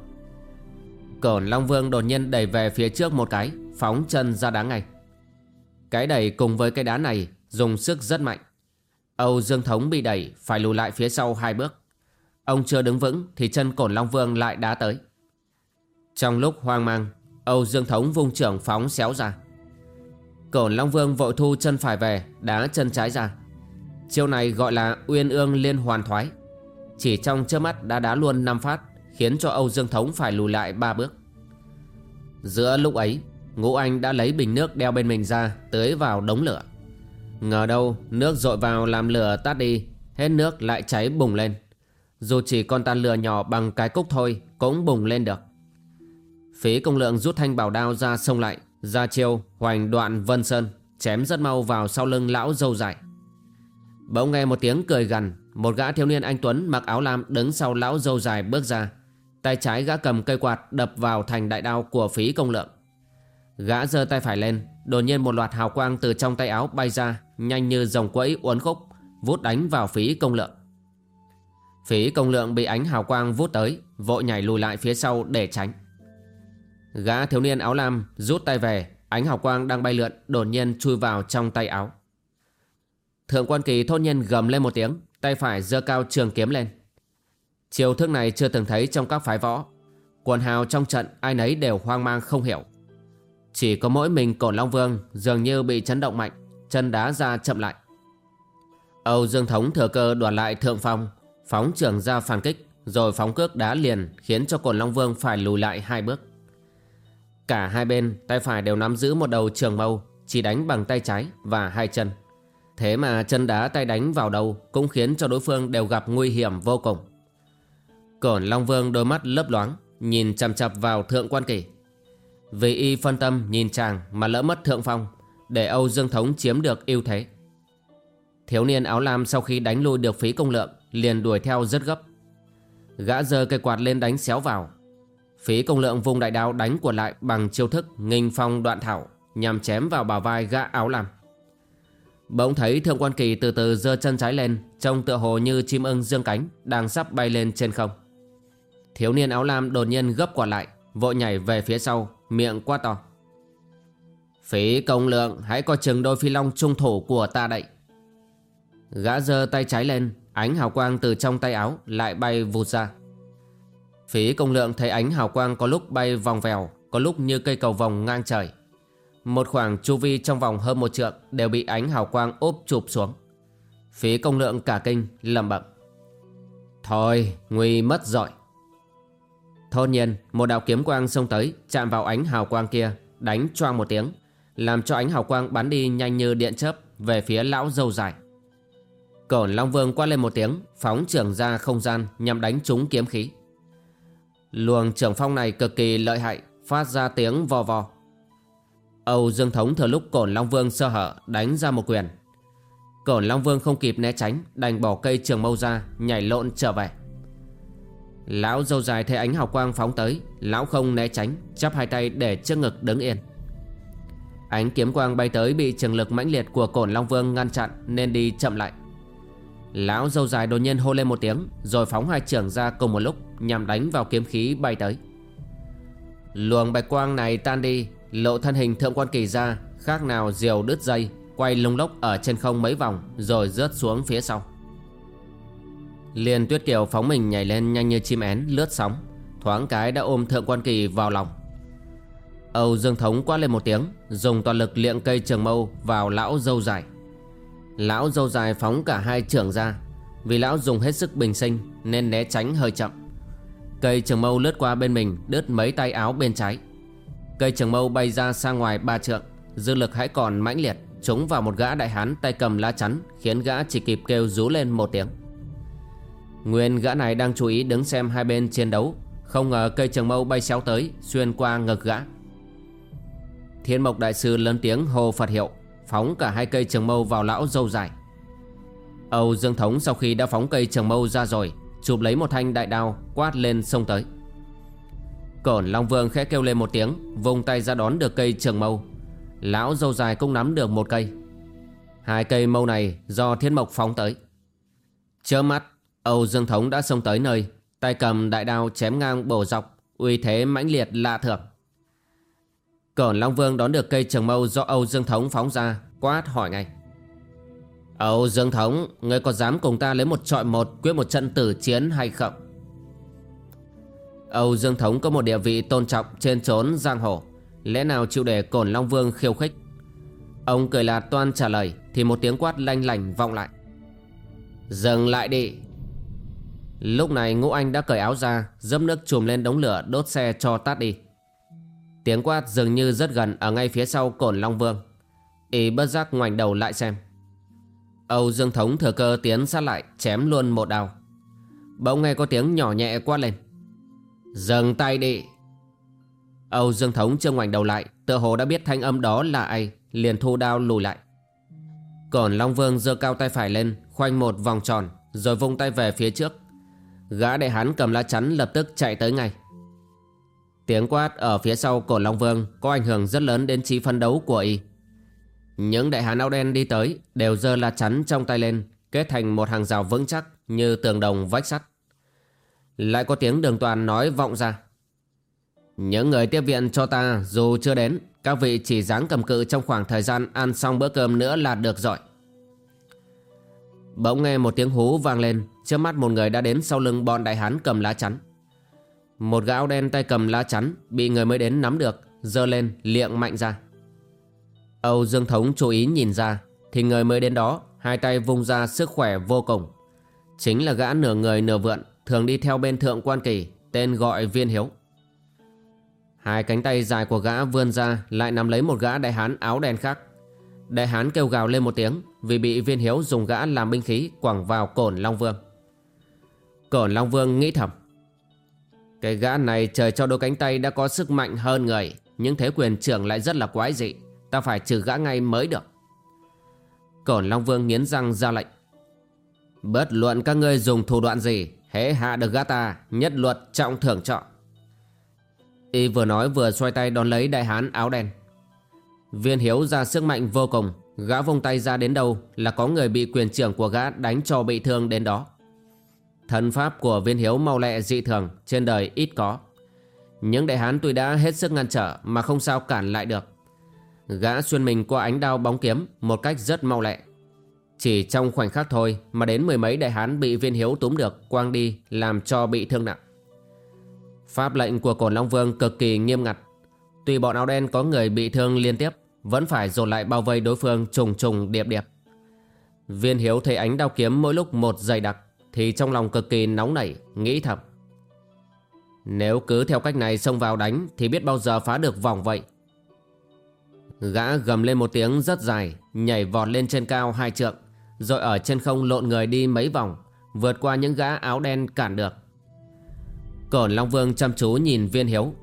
Cổn Long Vương đột nhiên đẩy về phía trước một cái, Phóng chân ra đá ngay. Cái đẩy cùng với cái đá này Dùng sức rất mạnh. Âu Dương Thống bị đẩy phải lùi lại phía sau hai bước. Ông chưa đứng vững Thì chân Cổn Long Vương lại đá tới. Trong lúc hoang mang, Âu Dương Thống vung trưởng phóng xéo ra. Cổn Long Vương vội thu chân phải về, Đá chân trái ra. Chiêu này gọi là uyên ương liên hoàn thoái. Chỉ trong chớp mắt đã đá luôn 5 phát, Khiến cho Âu Dương Thống phải lùi lại ba bước. Giữa lúc ấy, Ngũ Anh đã lấy bình nước đeo bên mình ra, Tưới vào đống lửa. Ngờ đâu nước dội vào làm lửa tắt đi, Hết nước lại cháy bùng lên. Dù chỉ con tàn lửa nhỏ bằng cái cúc thôi Cũng bùng lên được. Phí công lượng rút thanh bảo đao ra sông lại. Ra chiêu, hoành đoạn vân sơn, Chém rất mau vào sau lưng lão dâu dài Bỗng nghe một tiếng cười gằn, Một gã thiếu niên anh Tuấn mặc áo lam Đứng sau lão dâu dài bước ra. Tay trái gã cầm cây quạt đập vào thành đại đao của phí công lượng. Gã giơ tay phải lên, Đột nhiên một loạt hào quang từ trong tay áo bay ra, Nhanh như dòng quẫy uốn khúc, Vút đánh vào phí công lượng. Phí công lượng bị ánh hào quang vút tới, Vội nhảy lùi lại phía sau để tránh. Gã thiếu niên áo lam rút tay về, Ánh hào quang đang bay lượn Đột nhiên chui vào trong tay áo. Thượng quan kỳ thôn nhân gầm lên một tiếng, Tay phải giơ cao trường kiếm lên. Chiều thức này chưa từng thấy trong các phái võ. Quần hào trong trận ai nấy đều hoang mang không hiểu. Chỉ có mỗi mình Cổn Long Vương dường như bị chấn động mạnh, Chân đá ra chậm lại. Âu Dương Thống thừa cơ đoạt lại thượng phong, Phóng trưởng ra phản kích, Rồi phóng cước đá liền Khiến cho Cổn Long Vương phải lùi lại hai bước. Cả hai bên, tay phải đều nắm giữ một đầu trường mâu, Chỉ đánh bằng tay trái và hai chân. Thế mà chân đá tay đánh vào đầu Cũng khiến cho đối phương đều gặp nguy hiểm vô cùng. Cổn Long Vương đôi mắt lấp loáng, Nhìn chằm chặp vào thượng quan Kỳ. Vì y phân tâm nhìn chàng Mà lỡ mất thượng phong, Để Âu Dương Thống chiếm được ưu thế. Thiếu niên áo lam sau khi đánh lui được phí công lượng, Liền đuổi theo rất gấp. Gã giơ cây quạt lên đánh xéo vào Phí công lượng vùng đại đao đánh của lại bằng chiêu thức nghinh phong đoạn thảo nhằm chém vào bào vai gã áo lam. Bỗng thấy Thượng Quan Kỳ từ từ giơ chân trái lên, trông tựa hồ như chim ưng dương cánh đang sắp bay lên trên không. Thiếu niên áo lam đột nhiên gấp quả lại, vội nhảy về phía sau, miệng quá to. Phí công lượng hãy coi chừng đôi phi long trung thủ của ta đậy. Gã giơ tay trái lên Ánh hào quang từ trong tay áo lại bay vụt ra Phí công lượng thấy ánh hào quang có lúc bay vòng vèo, Có lúc như cây cầu vòng ngang trời. Một khoảng chu vi trong vòng hơn một trượng Đều bị ánh hào quang ốp chụp xuống. Phí công lượng cả kinh lầm bẩm. Thôi, nguy mất rồi. Thôn nhiên, một đạo kiếm quang xông tới, Chạm vào ánh hào quang kia, Đánh choang một tiếng, Làm cho ánh hào quang bắn đi nhanh như điện chớp Về phía lão dâu dài. Cổn Long Vương quát lên một tiếng, Phóng trưởng ra không gian Nhằm đánh trúng kiếm khí. Luồng trưởng phong này cực kỳ lợi hại, Phát ra tiếng vò vò Âu Dương Thống thừa lúc Cổn Long Vương sơ hở Đánh ra một quyền. Cổn Long Vương không kịp né tránh, Đành bỏ cây trường mâu ra, Nhảy lộn trở về. Lão dâu dài thấy ánh hào quang phóng tới, Lão không né tránh, Chắp hai tay để trước ngực đứng yên. Ánh kiếm quang bay tới bị trường lực mãnh liệt của Cổn Long Vương ngăn chặn, Nên đi chậm lại. Lão dâu dài đột nhiên hô lên một tiếng, Rồi phóng hai trưởng ra cùng một lúc, Nhằm đánh vào kiếm khí bay tới. Luồng bạch quang này tan đi, Lộ thân hình thượng quan kỳ ra, Khác nào diều đứt dây, Quay lung lốc ở trên không mấy vòng, Rồi rớt xuống phía sau. Liền tuyết kiều phóng mình nhảy lên nhanh như chim én, lướt sóng, Thoáng cái đã ôm thượng quan kỳ vào lòng. Âu Dương Thống quát lên một tiếng, Dùng toàn lực liệng cây trường mâu vào lão dâu dài. Lão dâu dài phóng cả hai trưởng ra. Vì lão dùng hết sức bình sinh Nên né tránh hơi chậm. Cây trường mâu lướt qua bên mình, Đứt mấy tay áo bên trái. Cây trường mâu bay ra sang ngoài ba trượng, Dư lực hãy còn mãnh liệt, Trúng vào một gã đại hán tay cầm lá chắn, Khiến gã chỉ kịp kêu rú lên một tiếng. Nguyên gã này đang chú ý đứng xem hai bên chiến đấu, Không ngờ cây trường mâu bay xéo tới, Xuyên qua ngực gã. Thiên mộc đại sư lớn tiếng hô Phật hiệu. Phóng cả hai cây trường mâu vào lão dâu dài Âu Dương Thống sau khi đã phóng cây trường mâu ra rồi, Chụp lấy một thanh đại đao, Quát lên sông tới. Cổn Long Vương khẽ kêu lên một tiếng Vùng tay ra đón được cây trường mâu. Lão dâu dài cũng nắm được một cây. Hai cây mâu này do thiên mộc phóng tới. Chớ mắt, Âu Dương Thống đã xông tới nơi, Tay cầm đại đao chém ngang bổ dọc, Uy thế mãnh liệt lạ thường. Cổn Long Vương đón được cây trường mâu do Âu Dương Thống phóng ra. Quát hỏi ngay. Âu Dương Thống Ngươi có dám cùng ta lấy một trọi một, Quyết một trận tử chiến hay không? Âu Dương Thống có một địa vị tôn trọng Trên trốn giang hồ. Lẽ nào chịu để Cổn Long Vương khiêu khích? Ông cười lạt toan trả lời, Thì một tiếng quát lanh lành vọng lại. Dừng lại đi. Lúc này Ngũ Anh đã cởi áo ra Dâm nước chùm lên đống lửa, đốt xe cho tắt đi. Tiếng quát dường như rất gần Ở ngay phía sau cổn Long Vương. Y bất giác ngoảnh đầu lại xem. Âu Dương Thống thừa cơ tiến sát lại, Chém luôn một đao. Bỗng nghe có tiếng nhỏ nhẹ quát lên. Dừng tay đi. Âu Dương Thống chưa ngoảnh đầu lại, Tựa hồ đã biết thanh âm đó là ai, Liền thu đao lùi lại. Cổn Long Vương giơ cao tay phải lên, Khoanh một vòng tròn, Rồi vung tay về phía trước. Gã đại hán cầm lá chắn lập tức chạy tới ngay. Tiếng quát ở phía sau cổ Long Vương có ảnh hưởng rất lớn đến trí phân đấu của y. Những đại hán áo đen đi tới đều giơ lá chắn trong tay lên, kết thành một hàng rào vững chắc như tường đồng vách sắt. Lại có tiếng đường toàn nói vọng ra. Những người tiếp viện cho ta dù chưa đến, các vị chỉ dáng cầm cự trong khoảng thời gian ăn xong bữa cơm nữa là được rồi. Bỗng nghe một tiếng hú vang lên, trước mắt một người đã đến sau lưng bọn đại hán cầm lá chắn. Một gã áo đen tay cầm lá chắn Bị người mới đến nắm được Dơ lên, liệng mạnh ra. Âu Dương Thống chú ý nhìn ra, Thì người mới đến đó, Hai tay vung ra sức khỏe vô cùng. Chính là gã nửa người nửa vượn, Thường đi theo bên thượng quan kỳ, Tên gọi viên hiếu. Hai cánh tay dài của gã vươn ra, Lại nắm lấy một gã đại hán áo đen khác. Đại hán kêu gào lên một tiếng, Vì bị viên hiếu dùng gã làm binh khí Quẳng vào cổn Long Vương. Cổn Long Vương nghĩ thầm cái gã này trời cho đôi cánh tay đã có sức mạnh hơn người, Nhưng thế quyền trưởng lại rất là quái dị. Ta phải trừ gã ngay mới được. Cổn Long Vương nghiến răng ra lệnh. Bất luận các ngươi dùng thủ đoạn gì, Hễ hạ được gã ta, Nhất luật trọng thưởng trọ Y vừa nói vừa xoay tay đón lấy đại hán áo đen. Viên hiếu ra sức mạnh vô cùng, Gã vung tay ra đến đâu Là có người bị quyền trưởng của gã đánh cho bị thương đến đó. Thần pháp của viên hiếu mau lẹ dị thường Trên đời ít có Những đại hán tuy đã hết sức ngăn trở Mà không sao cản lại được Gã xuyên mình qua ánh đao bóng kiếm Một cách rất mau lẹ Chỉ trong khoảnh khắc thôi mà đến mười mấy đại hán bị viên hiếu túm được quang đi làm cho bị thương nặng. Pháp lệnh của Cổn Long Vương cực kỳ nghiêm ngặt. Tuy bọn áo đen có người bị thương liên tiếp, vẫn phải dồn lại bao vây đối phương trùng trùng điệp điệp. Viên hiếu thấy ánh đao kiếm mỗi lúc một dày đặc, thì trong lòng cực kỳ nóng nảy, nghĩ thầm. Nếu cứ theo cách này xông vào đánh thì biết bao giờ phá được vòng vậy. Gã gầm lên một tiếng rất dài, nhảy vọt lên trên cao hai trượng, rồi ở trên không lộn người đi mấy vòng, vượt qua những gã áo đen cản được. Cổn Long Vương chăm chú nhìn viên hiếu.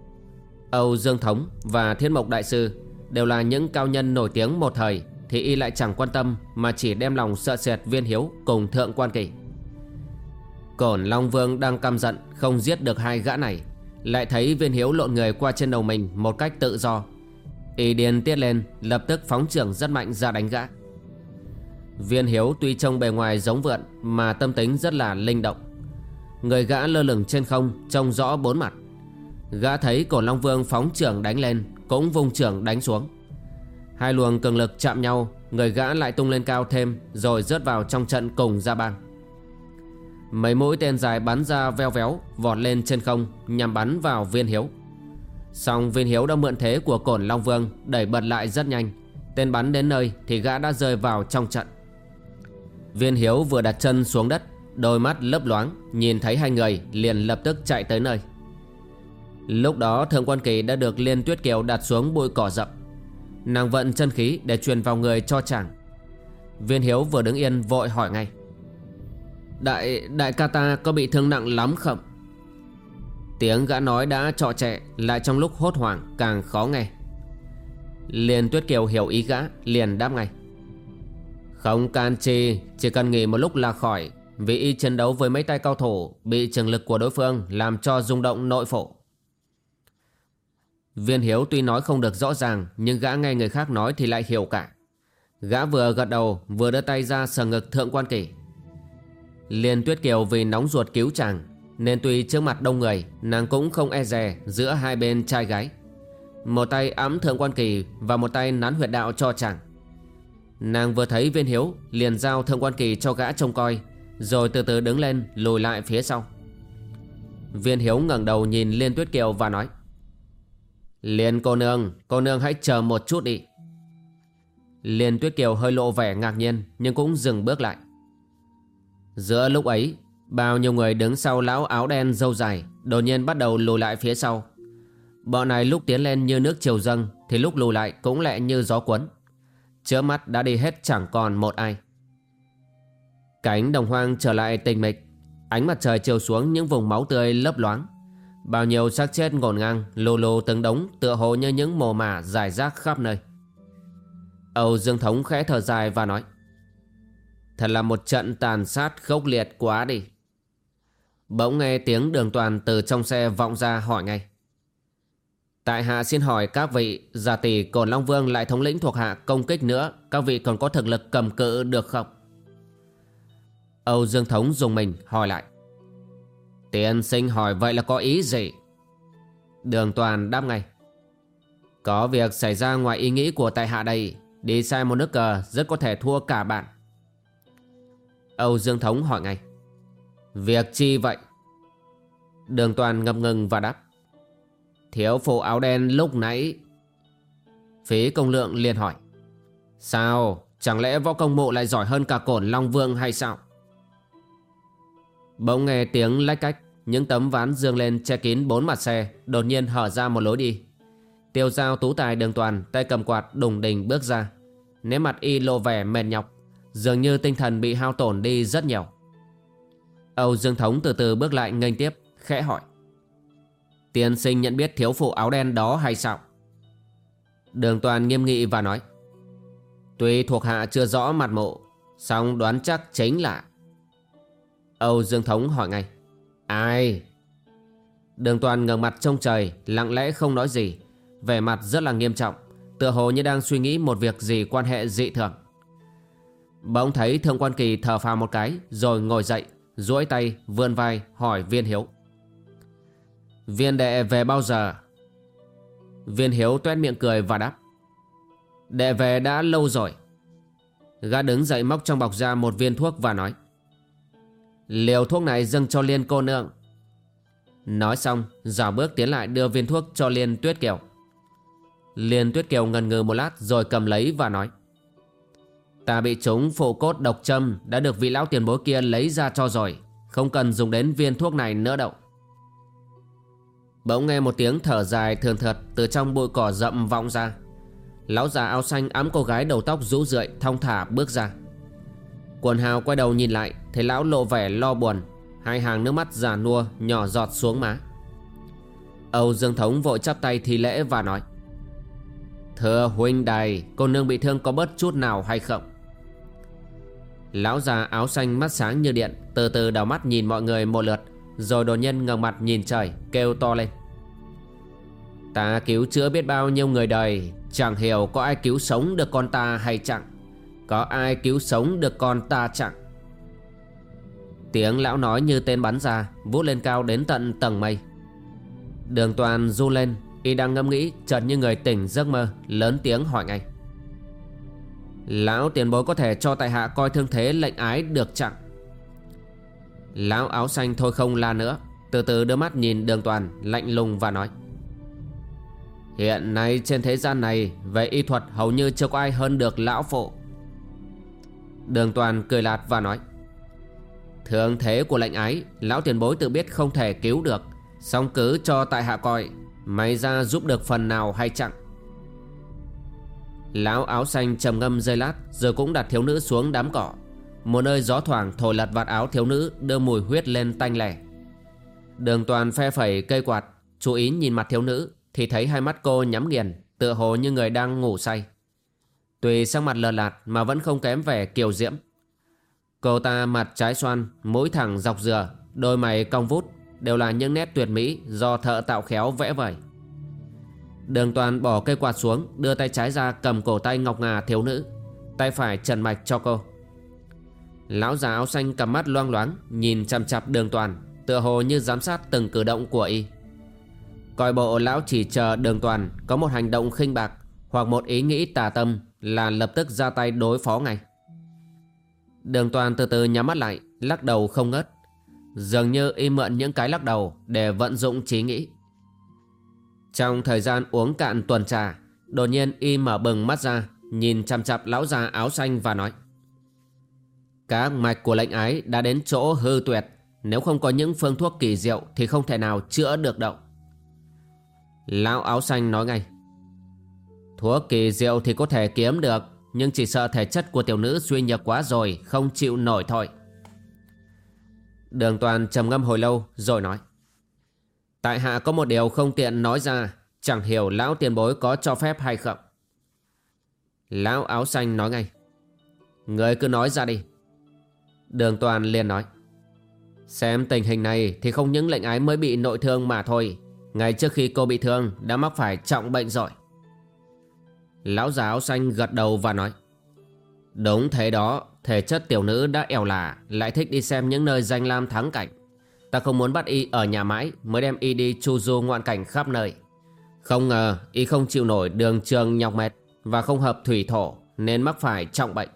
Âu Dương Thống và Thiên Mộc Đại Sư đều là những cao nhân nổi tiếng một thời thì y lại chẳng quan tâm mà chỉ đem lòng sợ sệt viên hiếu cùng thượng quan kỳ. Cổn Long Vương đang căm giận không giết được hai gã này. Lại thấy viên hiếu lộn người qua trên đầu mình một cách tự do. Y điên tiết lên, Lập tức phóng trưởng rất mạnh ra đánh gã. Viên hiếu tuy trông bề ngoài giống vượn Mà tâm tính rất là linh động. Người gã lơ lửng trên không, Trông rõ bốn mặt. Gã thấy cổ Long Vương phóng trưởng đánh lên, Cũng vùng trưởng đánh xuống. Hai luồng cường lực chạm nhau, Người gã lại tung lên cao thêm, Rồi rớt vào trong trận cùng ra bang Mấy mũi tên dài bắn ra veo véo, Vọt lên trên không, Nhằm bắn vào viên hiếu. Xong viên hiếu đã mượn thế của cổn Long Vương Đẩy bật lại rất nhanh. Tên bắn đến nơi thì gã đã rơi vào trong trận. Viên hiếu vừa đặt chân xuống đất, Đôi mắt lấp loáng, Nhìn thấy hai người, liền lập tức chạy tới nơi. Lúc đó, Thượng Quan Kỳ đã được Liên Tuyết Kiều đặt xuống bụi cỏ rậm. Nàng vận chân khí để truyền vào người cho chàng. Viên hiếu vừa đứng yên vội hỏi ngay. Đại đại ca ta có bị thương nặng lắm không? Tiếng gã nói đã trọ trẻ Lại trong lúc hốt hoảng càng khó nghe. Liền Tuyết Kiều hiểu ý gã, Liền đáp ngay. Không can chi, Chỉ cần nghỉ một lúc là khỏi. Vì y chiến đấu với mấy tay cao thủ, Bị trường lực của đối phương Làm cho rung động nội phổ. Viên Hiếu tuy nói không được rõ ràng, Nhưng gã nghe người khác nói thì lại hiểu cả. Gã vừa gật đầu, Vừa đưa tay ra sờ ngực thượng quan kỷ. Liên Tuyết Kiều vì nóng ruột cứu chàng, nên tuy trước mặt đông người, Nàng cũng không e dè giữa hai bên trai gái. Một tay ấm thượng quan kỳ Và một tay nắn huyệt đạo cho chàng. Nàng vừa thấy viên hiếu, Liền giao thượng quan kỳ cho gã trông coi, Rồi từ từ đứng lên, lùi lại phía sau. Viên hiếu ngẩng đầu nhìn Liên Tuyết Kiều và nói, Liên cô nương Cô nương hãy chờ một chút đi. Liên Tuyết Kiều hơi lộ vẻ ngạc nhiên, Nhưng cũng dừng bước lại. Giữa lúc ấy, Bao nhiêu người đứng sau lão áo đen dâu dài Đột nhiên bắt đầu lùi lại phía sau. Bọn này lúc tiến lên như nước chiều dâng Thì lúc lùi lại cũng lẹ như gió cuốn. Chớ mắt đã đi hết chẳng còn một ai. Cánh đồng hoang trở lại tình mịch, Ánh mặt trời chiều xuống những vùng máu tươi lấp loáng. Bao nhiêu xác chết ngổn ngang, Lù lù từng đống tựa hồ như những mồ mả dài rác khắp nơi. Âu Dương Thống khẽ thở dài và nói Thật là một trận tàn sát khốc liệt quá đi Bỗng nghe tiếng đường toàn từ trong xe vọng ra hỏi ngay. Tại hạ xin hỏi các vị, Giả tỷ Cổn Long Vương lại thống lĩnh thuộc hạ công kích nữa, Các vị còn có thực lực cầm cự được không? Âu Dương Thống dùng mình hỏi lại Tiên sinh hỏi vậy là có ý gì? Đường toàn đáp ngay Có việc xảy ra ngoài ý nghĩ của tại hạ đây, Đi sai một nước cờ, rất có thể thua cả bạn Âu Dương Thống hỏi ngay Việc chi vậy? Đường toàn ngập ngừng và đáp. Thiếu phụ áo đen lúc nãy... Phí công lượng liền hỏi. Sao? Chẳng lẽ võ công mộ lại giỏi hơn cả cổn Long Vương hay sao? Bỗng nghe tiếng lách cách, những tấm ván dương lên che kín bốn mặt xe, đột nhiên hở ra một lối đi. Tiêu giao tú tài đường toàn, tay cầm quạt đùng đình bước ra. Nét mặt y lộ vẻ mệt nhọc, dường như tinh thần bị hao tổn đi rất nhiều. Âu Dương Thống từ từ bước lại nghênh tiếp, Khẽ hỏi. Tiên sinh nhận biết thiếu phụ áo đen đó hay sao? Đường toàn nghiêm nghị và nói. Tuy thuộc hạ chưa rõ mặt mộ, song đoán chắc chính là. Âu Dương Thống hỏi ngay. Ai? Đường toàn ngẩng mặt trông trời, Lặng lẽ không nói gì. Vẻ mặt rất là nghiêm trọng, Tựa hồ như đang suy nghĩ một việc gì quan hệ dị thường. Bỗng thấy Thương Quan Kỳ thở phào một cái, Rồi ngồi dậy, duỗi tay vươn vai hỏi viên hiếu. Viên đệ, về bao giờ? Viên hiếu tuét miệng cười và đáp. Đệ về đã lâu rồi. Gã đứng dậy móc trong bọc ra một viên thuốc và nói. Liều thuốc này dâng cho Liên cô nương. Nói xong Dào bước tiến lại đưa viên thuốc cho Liên Tuyết Kiều. Liên Tuyết Kiều ngần ngừ một lát Rồi cầm lấy và nói. Ta bị chúng phụ cốt độc châm Đã được vị lão tiền bối kia lấy ra cho rồi. Không cần dùng đến viên thuốc này nữa đâu. Bỗng nghe một tiếng thở dài thường thật Từ trong bụi cỏ rậm vọng ra. Lão già áo xanh ấm cô gái đầu tóc rũ rượi, Thong thả bước ra. Quần hào quay đầu nhìn lại, Thấy lão lộ vẻ lo buồn. Hai hàng nước mắt già nua nhỏ giọt xuống má. Âu Dương Thống vội chắp tay thi lễ và nói, Thưa huynh đài, Cô nương bị thương có bớt chút nào hay không? Lão già áo xanh mắt sáng như điện, Từ từ đào mắt nhìn mọi người một lượt, Rồi đột nhiên ngẩng mặt nhìn trời, Kêu to lên. Ta cứu chữa biết bao nhiêu người đời, Chẳng hiểu có ai cứu sống được con ta hay chẳng Có ai cứu sống được con ta chẳng Tiếng lão nói như tên bắn ra, Vút lên cao đến tận tầng mây. Đường toàn du lên, Y đang ngâm nghĩ, chợt như người tỉnh giấc mơ, Lớn tiếng hỏi ngay. Lão tiền bối có thể cho tại hạ coi thương thế lệnh ái được chẳng Lão áo xanh thôi không la nữa, Từ từ đưa mắt nhìn đường toàn, Lạnh lùng và nói. Hiện nay trên thế gian này, Về y thuật hầu như chưa có ai hơn được lão phụ. Đường toàn cười lạt và nói. Thương thế của lệnh ái, Lão tiền bối tự biết không thể cứu được Xong cứ cho tại hạ coi, May ra giúp được phần nào hay chẳng Lão áo xanh trầm ngâm dây lát Rồi cũng đặt thiếu nữ xuống đám cỏ. Một nơi gió thoảng thổi lật vạt áo thiếu nữ, Đưa mùi huyết lên tanh lẻ. Đường toàn phe phẩy cây quạt, Chú ý nhìn mặt thiếu nữ, Thì thấy hai mắt cô nhắm nghiền, Tựa hồ như người đang ngủ say. Tuy sắc mặt lờ lạt Mà vẫn không kém vẻ kiều diễm. Cô ta mặt trái xoan, Mũi thẳng dọc dừa, Đôi mày cong vút, Đều là những nét tuyệt mỹ Do thợ tạo khéo vẽ vời. Đường toàn bỏ cây quạt xuống, Đưa tay trái ra cầm cổ tay ngọc ngà thiếu nữ. Tay phải trần mạch cho cô. Lão già áo xanh cầm mắt loang loáng, Nhìn chằm chặp đường toàn, Tựa hồ như giám sát từng cử động của y. Coi bộ lão chỉ chờ đường toàn Có một hành động khinh bạc Hoặc một ý nghĩ tà tâm Là lập tức ra tay đối phó ngay. Đường toàn từ từ nhắm mắt lại, Lắc đầu không ngớt. Dường như y mượn những cái lắc đầu Để vận dụng trí nghĩ. Trong thời gian uống cạn tuần trà, Đột nhiên y mở bừng mắt ra, Nhìn chằm chặp lão già áo xanh và nói, Các mạch của lệnh ái đã đến chỗ hư tuyệt, Nếu không có những phương thuốc kỳ diệu Thì không thể nào chữa được đâu. Lão áo xanh nói ngay, Thuốc kỳ diệu thì có thể kiếm được, Nhưng chỉ sợ thể chất của tiểu nữ suy nhược quá rồi Không chịu nổi thôi. Đường toàn trầm ngâm hồi lâu rồi nói Tại hạ có một điều không tiện nói ra, Chẳng hiểu lão tiền bối có cho phép hay không. Lão áo xanh nói ngay. Người cứ nói ra đi. Đường toàn liền nói. Xem tình hình này thì không những lệnh ái mới bị nội thương mà thôi. Ngày trước khi cô bị thương, đã mắc phải trọng bệnh rồi. Lão già áo xanh gật đầu và nói. Đúng thế đó, Thể chất tiểu nữ đã ẻo lả, Lại thích đi xem những nơi danh lam thắng cảnh. Ta không muốn bắt y ở nhà mãi, Mới đem y đi chu du ngoạn cảnh khắp nơi. Không ngờ, y không chịu nổi đường trường nhọc mệt Và không hợp thủy thổ, Nên mắc phải trọng bệnh.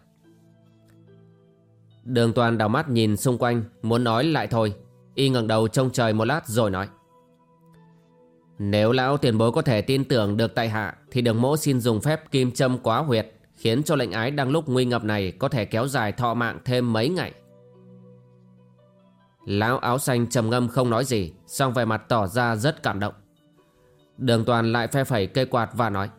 Đường toàn đào mắt nhìn xung quanh, Muốn nói lại thôi. Y ngẩng đầu trông trời một lát rồi nói. Nếu lão tiền bối có thể tin tưởng được tại hạ, Thì đường mỗ xin dùng phép kim châm quá huyệt, Khiến cho lệnh ái đang lúc nguy ngập này Có thể kéo dài thọ mạng thêm mấy ngày. Lão áo xanh trầm ngâm không nói gì, song về mặt tỏ ra rất cảm động. Đường toàn lại phe phẩy cây quạt và nói,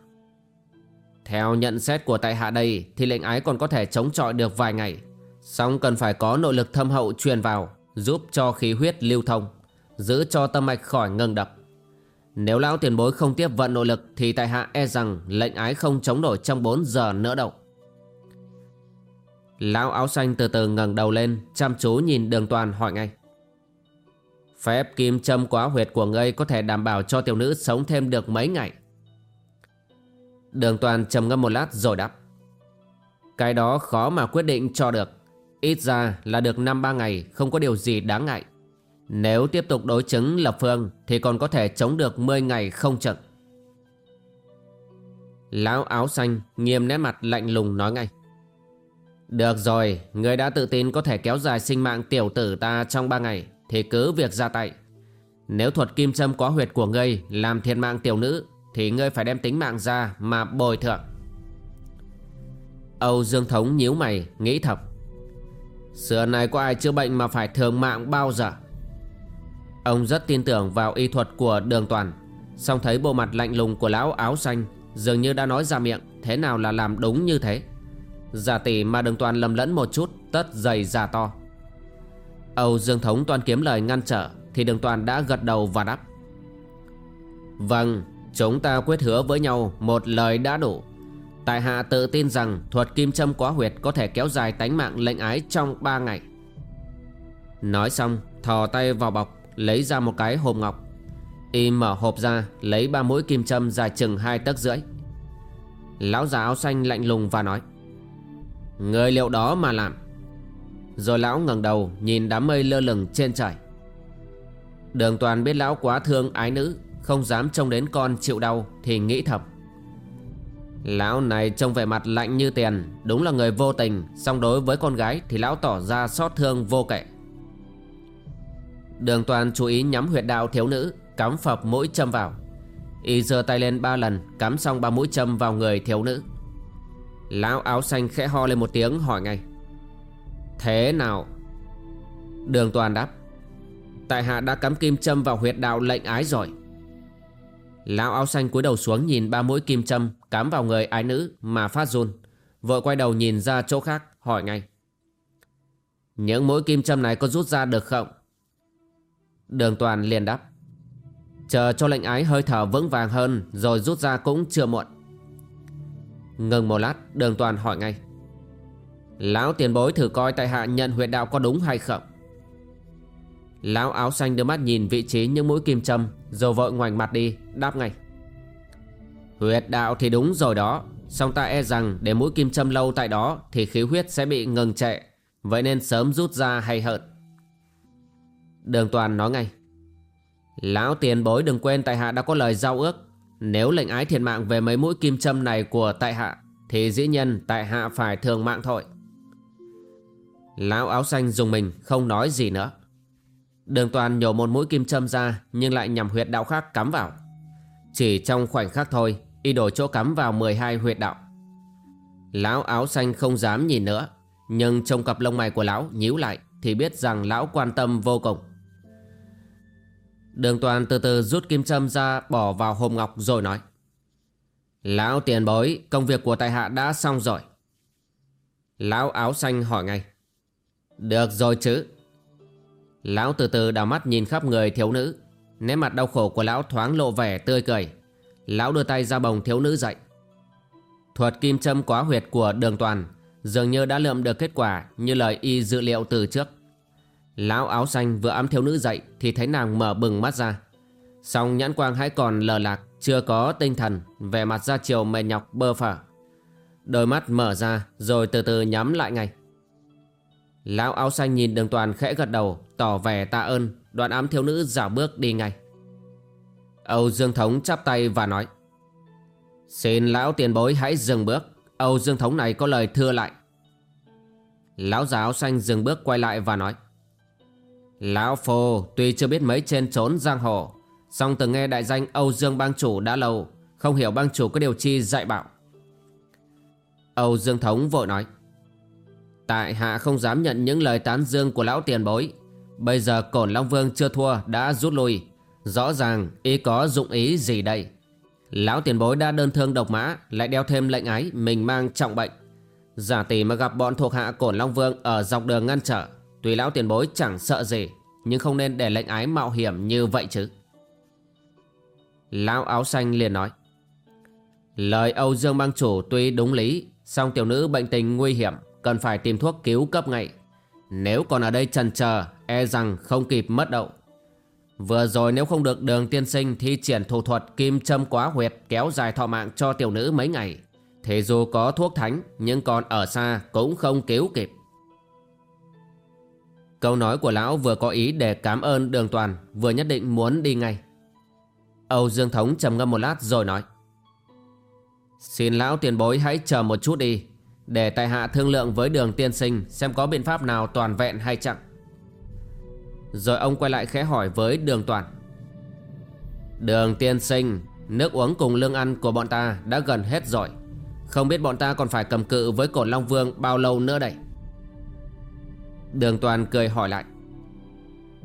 Theo nhận xét của tại hạ đây Thì lệnh ái còn có thể chống chọi được vài ngày, song cần phải có nội lực thâm hậu truyền vào, Giúp cho khí huyết lưu thông, Giữ cho tâm mạch khỏi ngừng đập. Nếu lão tiền bối không tiếp vận nội lực Thì tại hạ e rằng lệnh ái không chống nổi trong 4 giờ nữa đâu. Lão áo xanh từ từ ngẩng đầu lên, Chăm chú nhìn đường toàn, hỏi ngay. Phép kim châm quá huyệt của ngươi Có thể đảm bảo cho tiểu nữ sống thêm được mấy ngày? Đường toàn trầm ngâm một lát rồi đáp. Cái đó khó mà quyết định cho được. Ít ra là được năm ba ngày, Không có điều gì đáng ngại. Nếu tiếp tục đối chứng lập phương, Thì còn có thể chống được 10 ngày không chừng Lão áo xanh nghiêm nét mặt lạnh lùng nói ngay. Được rồi, ngươi đã tự tin có thể kéo dài sinh mạng tiểu tử ta trong ba ngày Thì cứ việc ra tay. Nếu thuật kim châm quá huyệt của ngươi làm thiệt mạng tiểu nữ Thì ngươi phải đem tính mạng ra mà bồi thượng Âu Dương Thống nhíu mày, nghĩ thầm. Xưa này có ai chữa bệnh mà phải thường mạng bao giờ? Ông rất tin tưởng vào y thuật của đường toàn song thấy bộ mặt lạnh lùng của lão áo xanh Dường như đã nói ra miệng Thế nào là làm đúng như thế? Giả tỷ mà đường toàn lầm lẫn một chút Tất dày giả to Âu Dương Thống toàn kiếm lời ngăn trở Thì đường toàn đã gật đầu và đáp Vâng Chúng ta quyết hứa với nhau Một lời đã đủ Tại hạ tự tin rằng thuật kim châm quá huyệt có thể kéo dài tánh mạng lệnh ái trong 3 ngày. Nói xong, thò tay vào bọc, lấy ra một cái hộp ngọc. Y mở hộp ra, lấy ba mũi kim châm dài chừng hai tấc rưỡi. Lão già áo xanh lạnh lùng và nói Người liệu đó mà làm. Rồi lão ngẩng đầu nhìn đám mây lơ lửng trên trời. Đường toàn biết lão quá thương ái nữ, Không dám trông đến con chịu đau Thì nghĩ thầm. Lão này trông vẻ mặt lạnh như tiền, Đúng là người vô tình, song đối với con gái Thì lão tỏ ra xót thương vô kệ Đường toàn chú ý nhắm huyệt đạo thiếu nữ, Cắm phập mũi châm vào. Y giơ tay lên ba lần, Cắm xong ba mũi châm vào người thiếu nữ. Lão áo xanh khẽ ho lên một tiếng, hỏi ngay Thế nào Đường toàn đáp Tại hạ đã cắm kim châm vào huyệt đạo lệnh ái rồi Lão áo xanh cúi đầu xuống nhìn ba mũi kim châm cắm vào người ái nữ mà phát run. Vội quay đầu nhìn ra chỗ khác, hỏi ngay. Những mũi kim châm này có rút ra được không? Đường toàn liền đáp. Chờ cho lệnh ái hơi thở vững vàng hơn rồi rút ra cũng chưa muộn. Ngừng một lát, đường toàn hỏi ngay. Lão tiền bối thử coi tại hạ nhận huyệt đạo có đúng hay không? Lão áo xanh đưa mắt nhìn vị trí những mũi kim châm, Rồi vội ngoảnh mặt đi, Đáp ngay Huyệt đạo thì đúng rồi đó, Song ta e rằng để mũi kim châm lâu tại đó Thì khí huyết sẽ bị ngừng trệ, Vậy nên sớm rút ra hay hợt Đường toàn nói ngay Lão tiền bối đừng quên tại hạ đã có lời giao ước nếu lệnh ái thiệt mạng về mấy mũi kim châm này của tại hạ, Thì dĩ nhân tại hạ phải thường mạng thôi. Lão áo xanh dùng mình, không nói gì nữa. Đường toàn nhổ một mũi kim châm ra, Nhưng lại nhằm huyệt đạo khác cắm vào. Chỉ trong khoảnh khắc thôi, Y đổi chỗ cắm vào 12 huyệt đạo. Lão áo xanh không dám nhìn nữa, Nhưng trong cặp lông mày của lão nhíu lại Thì biết rằng lão quan tâm vô cùng. Đường toàn từ từ rút kim châm ra, Bỏ vào hòm ngọc rồi nói. Lão tiền bối, Công việc của tài hạ đã xong rồi. Lão áo xanh hỏi ngay. Được rồi chứ. Lão từ từ đào mắt nhìn khắp người thiếu nữ. Nét mặt đau khổ của lão thoáng lộ vẻ tươi cười. Lão đưa tay ra bồng thiếu nữ dậy. Thuật kim châm quá huyệt của đường toàn Dường như đã lượm được kết quả Như lời y dự liệu từ trước. Lão áo xanh vừa ấm thiếu nữ dậy Thì thấy nàng mở bừng mắt ra. Song nhãn quang hãy còn lờ lạc, Chưa có tinh thần, vẻ mặt ra chiều mệt nhọc, bơ phở Đôi mắt mở ra, Rồi từ từ nhắm lại ngay. Lão áo xanh nhìn đường toàn khẽ gật đầu, Tỏ vẻ tạ ơn, Đoạn ám thiếu nữ dạo bước đi ngay. Âu Dương Thống chắp tay và nói, Xin lão tiền bối hãy dừng bước, Âu Dương Thống này có lời thưa lại. Lão già áo xanh dừng bước quay lại và nói Lão Phô tuy chưa biết mấy trên trốn giang hồ, song từng nghe đại danh Âu Dương bang chủ đã lâu, Không hiểu bang chủ có điều chi dạy bảo. Âu Dương Thống vội nói, Tại hạ không dám nhận những lời tán dương của lão tiền bối. Bây giờ cổn Long Vương chưa thua đã rút lui. Rõ ràng ý có dụng ý gì đây? Lão tiền bối đã đơn thương độc mã, Lại đeo thêm lệnh ái, mình mang trọng bệnh. Giả tỷ mà gặp bọn thuộc hạ cổn Long Vương Ở dọc đường ngăn trở Tuy lão tiền bối chẳng sợ gì, Nhưng không nên để lệnh ái mạo hiểm như vậy chứ. Lão áo xanh liền nói, Lời Âu Dương bang chủ tuy đúng lý, song tiểu nữ bệnh tình nguy hiểm, Cần phải tìm thuốc cứu cấp ngay. Nếu còn ở đây trần chờ E rằng không kịp mất đậu. Vừa rồi nếu không được đường tiên sinh thi triển thủ thuật kim châm quá huyệt kéo dài thọ mạng cho tiểu nữ mấy ngày, Thì dù có thuốc thánh, nhưng còn ở xa cũng không cứu kịp. Câu nói của lão vừa có ý để cảm ơn đường toàn, vừa nhất định muốn đi ngay. Âu Dương Thống trầm ngâm một lát rồi nói, Xin lão tiền bối hãy chờ một chút đi, Để tại hạ thương lượng với đường tiên sinh Xem có biện pháp nào toàn vẹn hay chẳng." Rồi ông quay lại khẽ hỏi với đường toàn, Đường tiên sinh, Nước uống cùng lương ăn của bọn ta đã gần hết rồi. Không biết bọn ta còn phải cầm cự với cổn Long Vương bao lâu nữa đây? Đường toàn cười hỏi lại.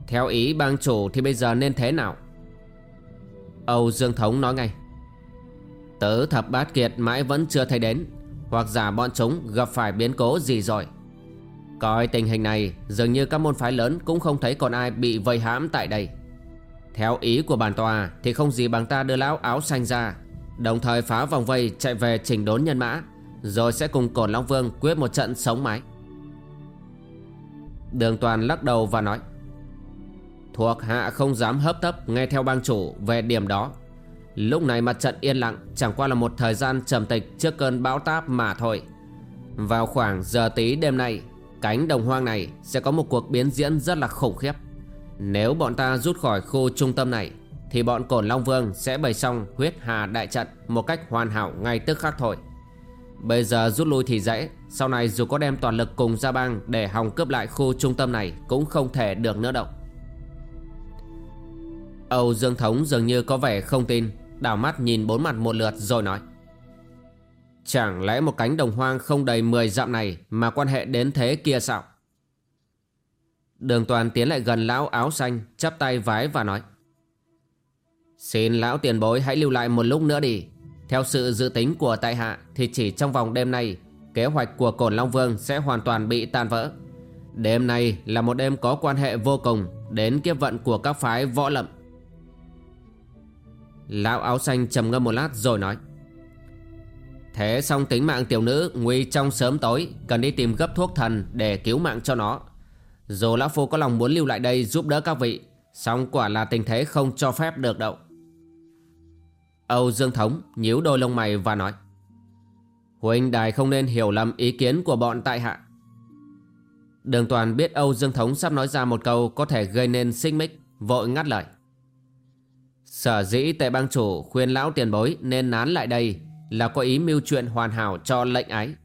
Theo ý bang chủ thì bây giờ nên thế nào? Âu Dương Thống nói ngay. Tớ thập bát kiệt mãi vẫn chưa thấy đến, Hoặc giả bọn chúng gặp phải biến cố gì rồi. Coi tình hình này, Dường như các môn phái lớn cũng không thấy còn ai bị vây hãm tại đây. Theo ý của bản tòa Thì không gì bằng ta đưa lão áo xanh ra, Đồng thời phá vòng vây chạy về chỉnh đốn nhân mã, Rồi sẽ cùng Cổn Long Vương quyết một trận sống mái. Đường toàn lắc đầu và nói, Thuộc hạ không dám hấp tấp nghe theo bang chủ về điểm đó. Lúc này mặt trận yên lặng, chẳng qua là một thời gian trầm tịch trước cơn bão táp mà thôi. Vào khoảng giờ tí đêm nay, Cánh đồng hoang này sẽ có một cuộc biến diễn rất là khủng khiếp. Nếu bọn ta rút khỏi khu trung tâm này, Thì bọn Cổn Long Vương sẽ bày xong huyết hà đại trận một cách hoàn hảo ngay tức khắc thôi. Bây giờ rút lui thì dễ sau này dù có đem toàn lực cùng ra bang Để hòng cướp lại khu trung tâm này Cũng không thể được nữa đâu. Âu Dương Thống dường như có vẻ không tin, Đảo mắt nhìn bốn mặt một lượt rồi nói. Chẳng lẽ một cánh đồng hoang không đầy 10 dặm này Mà quan hệ đến thế kia sao? Đường toàn tiến lại gần lão áo xanh, chắp tay vái và nói. Xin lão tiền bối hãy lưu lại một lúc nữa đi. Theo sự dự tính của tại hạ Thì chỉ trong vòng đêm nay Kế hoạch của Cổn Long Vương sẽ hoàn toàn bị tan vỡ. Đêm nay là một đêm có quan hệ vô cùng Đến kiếp vận của các phái võ lậm Lão áo xanh trầm ngâm một lát rồi nói, Thế xong tính mạng tiểu nữ, nguy trong sớm tối, Cần đi tìm gấp thuốc thần để cứu mạng cho nó. Dù Lão Phu có lòng muốn lưu lại đây giúp đỡ các vị, song quả là tình thế không cho phép được đâu. Âu Dương Thống nhíu đôi lông mày và nói Huynh đài không nên hiểu lầm ý kiến của bọn tại hạ Đường toàn biết Âu Dương Thống sắp nói ra một câu có thể gây nên xích mích, Vội ngắt lời Sở dĩ tệ bang chủ khuyên lão tiền bối nên nán lại đây là có ý mưu chuyện hoàn hảo cho lệnh ái.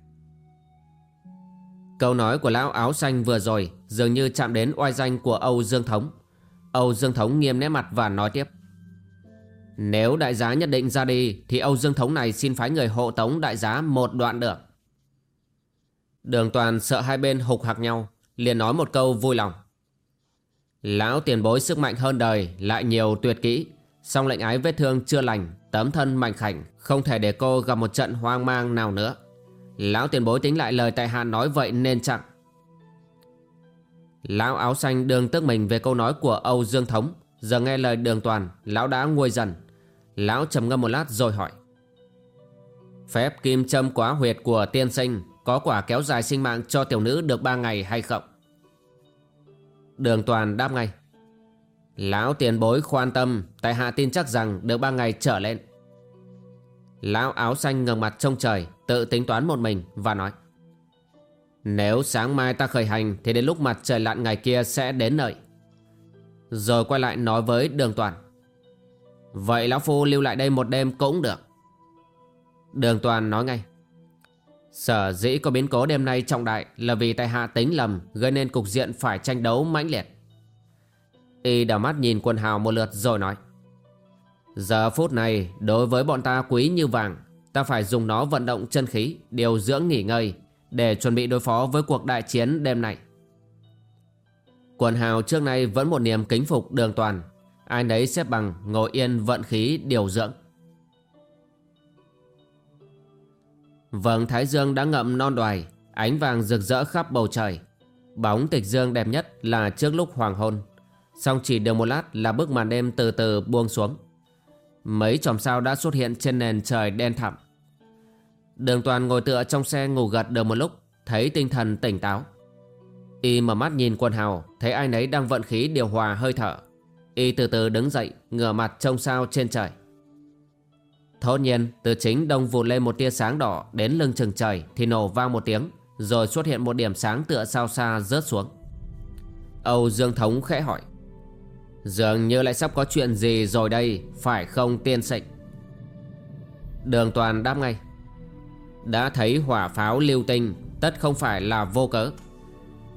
Câu nói của lão áo xanh vừa rồi dường như chạm đến oai danh của Âu Dương Thống. Âu Dương Thống nghiêm nét mặt và nói tiếp. Nếu đại giá nhất định ra đi thì Âu Dương Thống này xin phái người hộ tống đại giá một đoạn được. Đường toàn sợ hai bên hục hạc nhau, liền nói một câu vui lòng. Lão tiền bối sức mạnh hơn đời lại nhiều tuyệt kỹ Song lệnh ái vết thương chưa lành Tấm thân mạnh khảnh Không thể để cô gặp một trận hoang mang nào nữa Lão tiền bối tính lại lời tại hạ nói vậy nên chặn Lão áo xanh đường tức mình về câu nói của Âu Dương Thống Giờ nghe lời đường toàn Lão đã nguôi dần Lão trầm ngâm một lát rồi hỏi. Phép kim châm quá huyệt của tiên sinh, Có quả kéo dài sinh mạng cho tiểu nữ được ba ngày hay không? Đường toàn đáp ngay. Lão tiền bối khoan tâm, Tại hạ tin chắc rằng được ba ngày trở lên. Lão áo xanh ngẩng mặt trông trời, Tự tính toán một mình và nói. Nếu sáng mai ta khởi hành Thì đến lúc mặt trời lặn ngày kia sẽ đến nơi. Rồi quay lại nói với đường toàn. Vậy Lão Phu lưu lại đây một đêm cũng được. Đường toàn nói ngay. Sở dĩ có biến cố đêm nay trọng đại Là vì tại hạ tính lầm, Gây nên cục diện phải tranh đấu mãnh liệt. Y đảo mắt nhìn quần hào một lượt rồi nói. Giờ phút này, đối với bọn ta quý như vàng, Ta phải dùng nó vận động chân khí, Điều dưỡng nghỉ ngơi, Để chuẩn bị đối phó với cuộc đại chiến đêm nay. Quần hào trước nay vẫn một niềm kính phục đường toàn. Ai nấy xếp bằng, ngồi yên, vận khí, điều dưỡng. Vầng Thái Dương đã ngậm non đoài, Ánh vàng rực rỡ khắp bầu trời. Bóng tịch dương đẹp nhất là trước lúc hoàng hôn. Xong chỉ được một lát là bức màn đêm từ từ buông xuống. Mấy chòm sao đã xuất hiện trên nền trời đen thẳm. Đường toàn ngồi tựa trong xe ngủ gật được một lúc, Thấy tinh thần tỉnh táo. Y mở mắt nhìn quần hào, Thấy ai nấy đang vận khí điều hòa hơi thở. Y từ từ đứng dậy, Ngửa mặt trông sao trên trời. Thốt nhiên, từ chính đông vụt lên một tia sáng đỏ, Đến lưng chừng trời, Thì nổ vang một tiếng, Rồi xuất hiện một điểm sáng tựa sao xa rớt xuống. Âu Dương Thống khẽ hỏi, Dường như lại sắp có chuyện gì rồi đây, Phải không tiên sệnh Đường toàn đáp ngay, Đã thấy hỏa pháo lưu tinh, Tất không phải là vô cớ.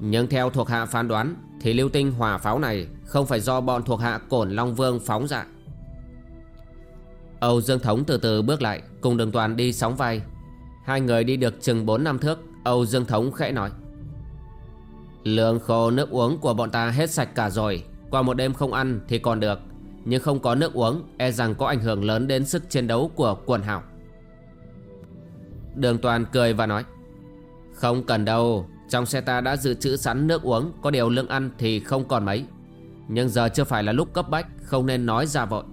Nhưng theo thuộc hạ phán đoán thì lưu tinh hỏa pháo này Không phải do bọn thuộc hạ cổn Long Vương phóng ra. Âu Dương Thống từ từ bước lại, Cùng đường toàn đi sóng vai. Hai người đi được chừng 4 năm thước, Âu Dương Thống khẽ nói. Lượng khô nước uống của bọn ta hết sạch cả rồi, Qua một đêm không ăn thì còn được. Nhưng không có nước uống E rằng có ảnh hưởng lớn đến sức chiến đấu của quần hào. Đường toàn cười và nói. Không cần đâu trong xe ta đã dự trữ sẵn nước uống, Có điều lương ăn thì không còn mấy. Nhưng giờ chưa phải là lúc cấp bách, Không nên nói ra vội.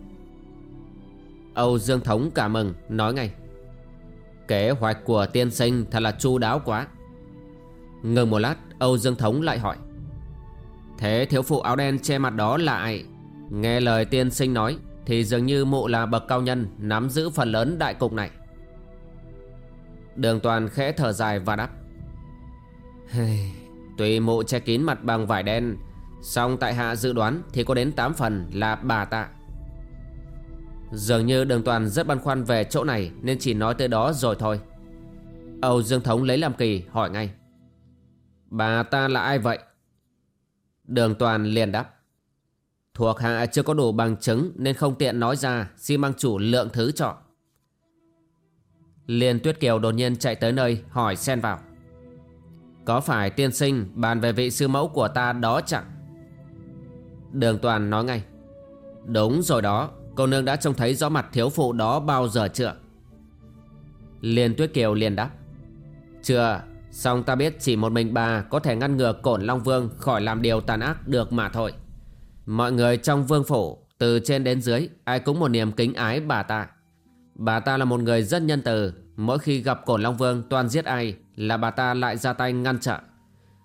Âu Dương Thống cảm mừng Nói ngay. Kế hoạch của tiên sinh thật là chu đáo quá. Ngừng một lát, Âu Dương Thống lại hỏi. Thế thiếu phụ áo đen che mặt đó là ai? Nghe lời tiên sinh nói, Thì dường như mụ là bậc cao nhân, Nắm giữ phần lớn đại cục này. Đường toàn khẽ thở dài và đáp. Tuy mụ che kín mặt bằng vải đen, song tại hạ dự đoán Thì có đến 8 phần là bà tạ Dường như đường toàn rất băn khoăn về chỗ này Nên chỉ nói tới đó rồi thôi. Âu Dương Thống lấy làm kỳ hỏi ngay. Bà ta là ai vậy? Đường toàn liền đáp. Thuộc hạ chưa có đủ bằng chứng Nên không tiện nói ra, Xin mang chủ lượng thứ chọn Liên Tuyết Kiều đột nhiên chạy tới nơi Hỏi xen vào. Có phải tiên sinh bàn về vị sư mẫu của ta đó chẳng? Đường toàn nói ngay. Đúng rồi đó, Cô nương đã trông thấy rõ mặt thiếu phụ đó bao giờ chưa? Liên Tuyết Kiều liền đáp. Chưa, Song ta biết chỉ một mình bà Có thể ngăn ngừa cổn Long Vương Khỏi làm điều tàn ác được mà thôi. Mọi người trong vương phủ, Từ trên đến dưới, Ai cũng một niềm kính ái bà ta. Bà ta là một người rất nhân từ, Mỗi khi gặp cổn Long Vương toàn giết ai là bà ta lại ra tay ngăn chặn.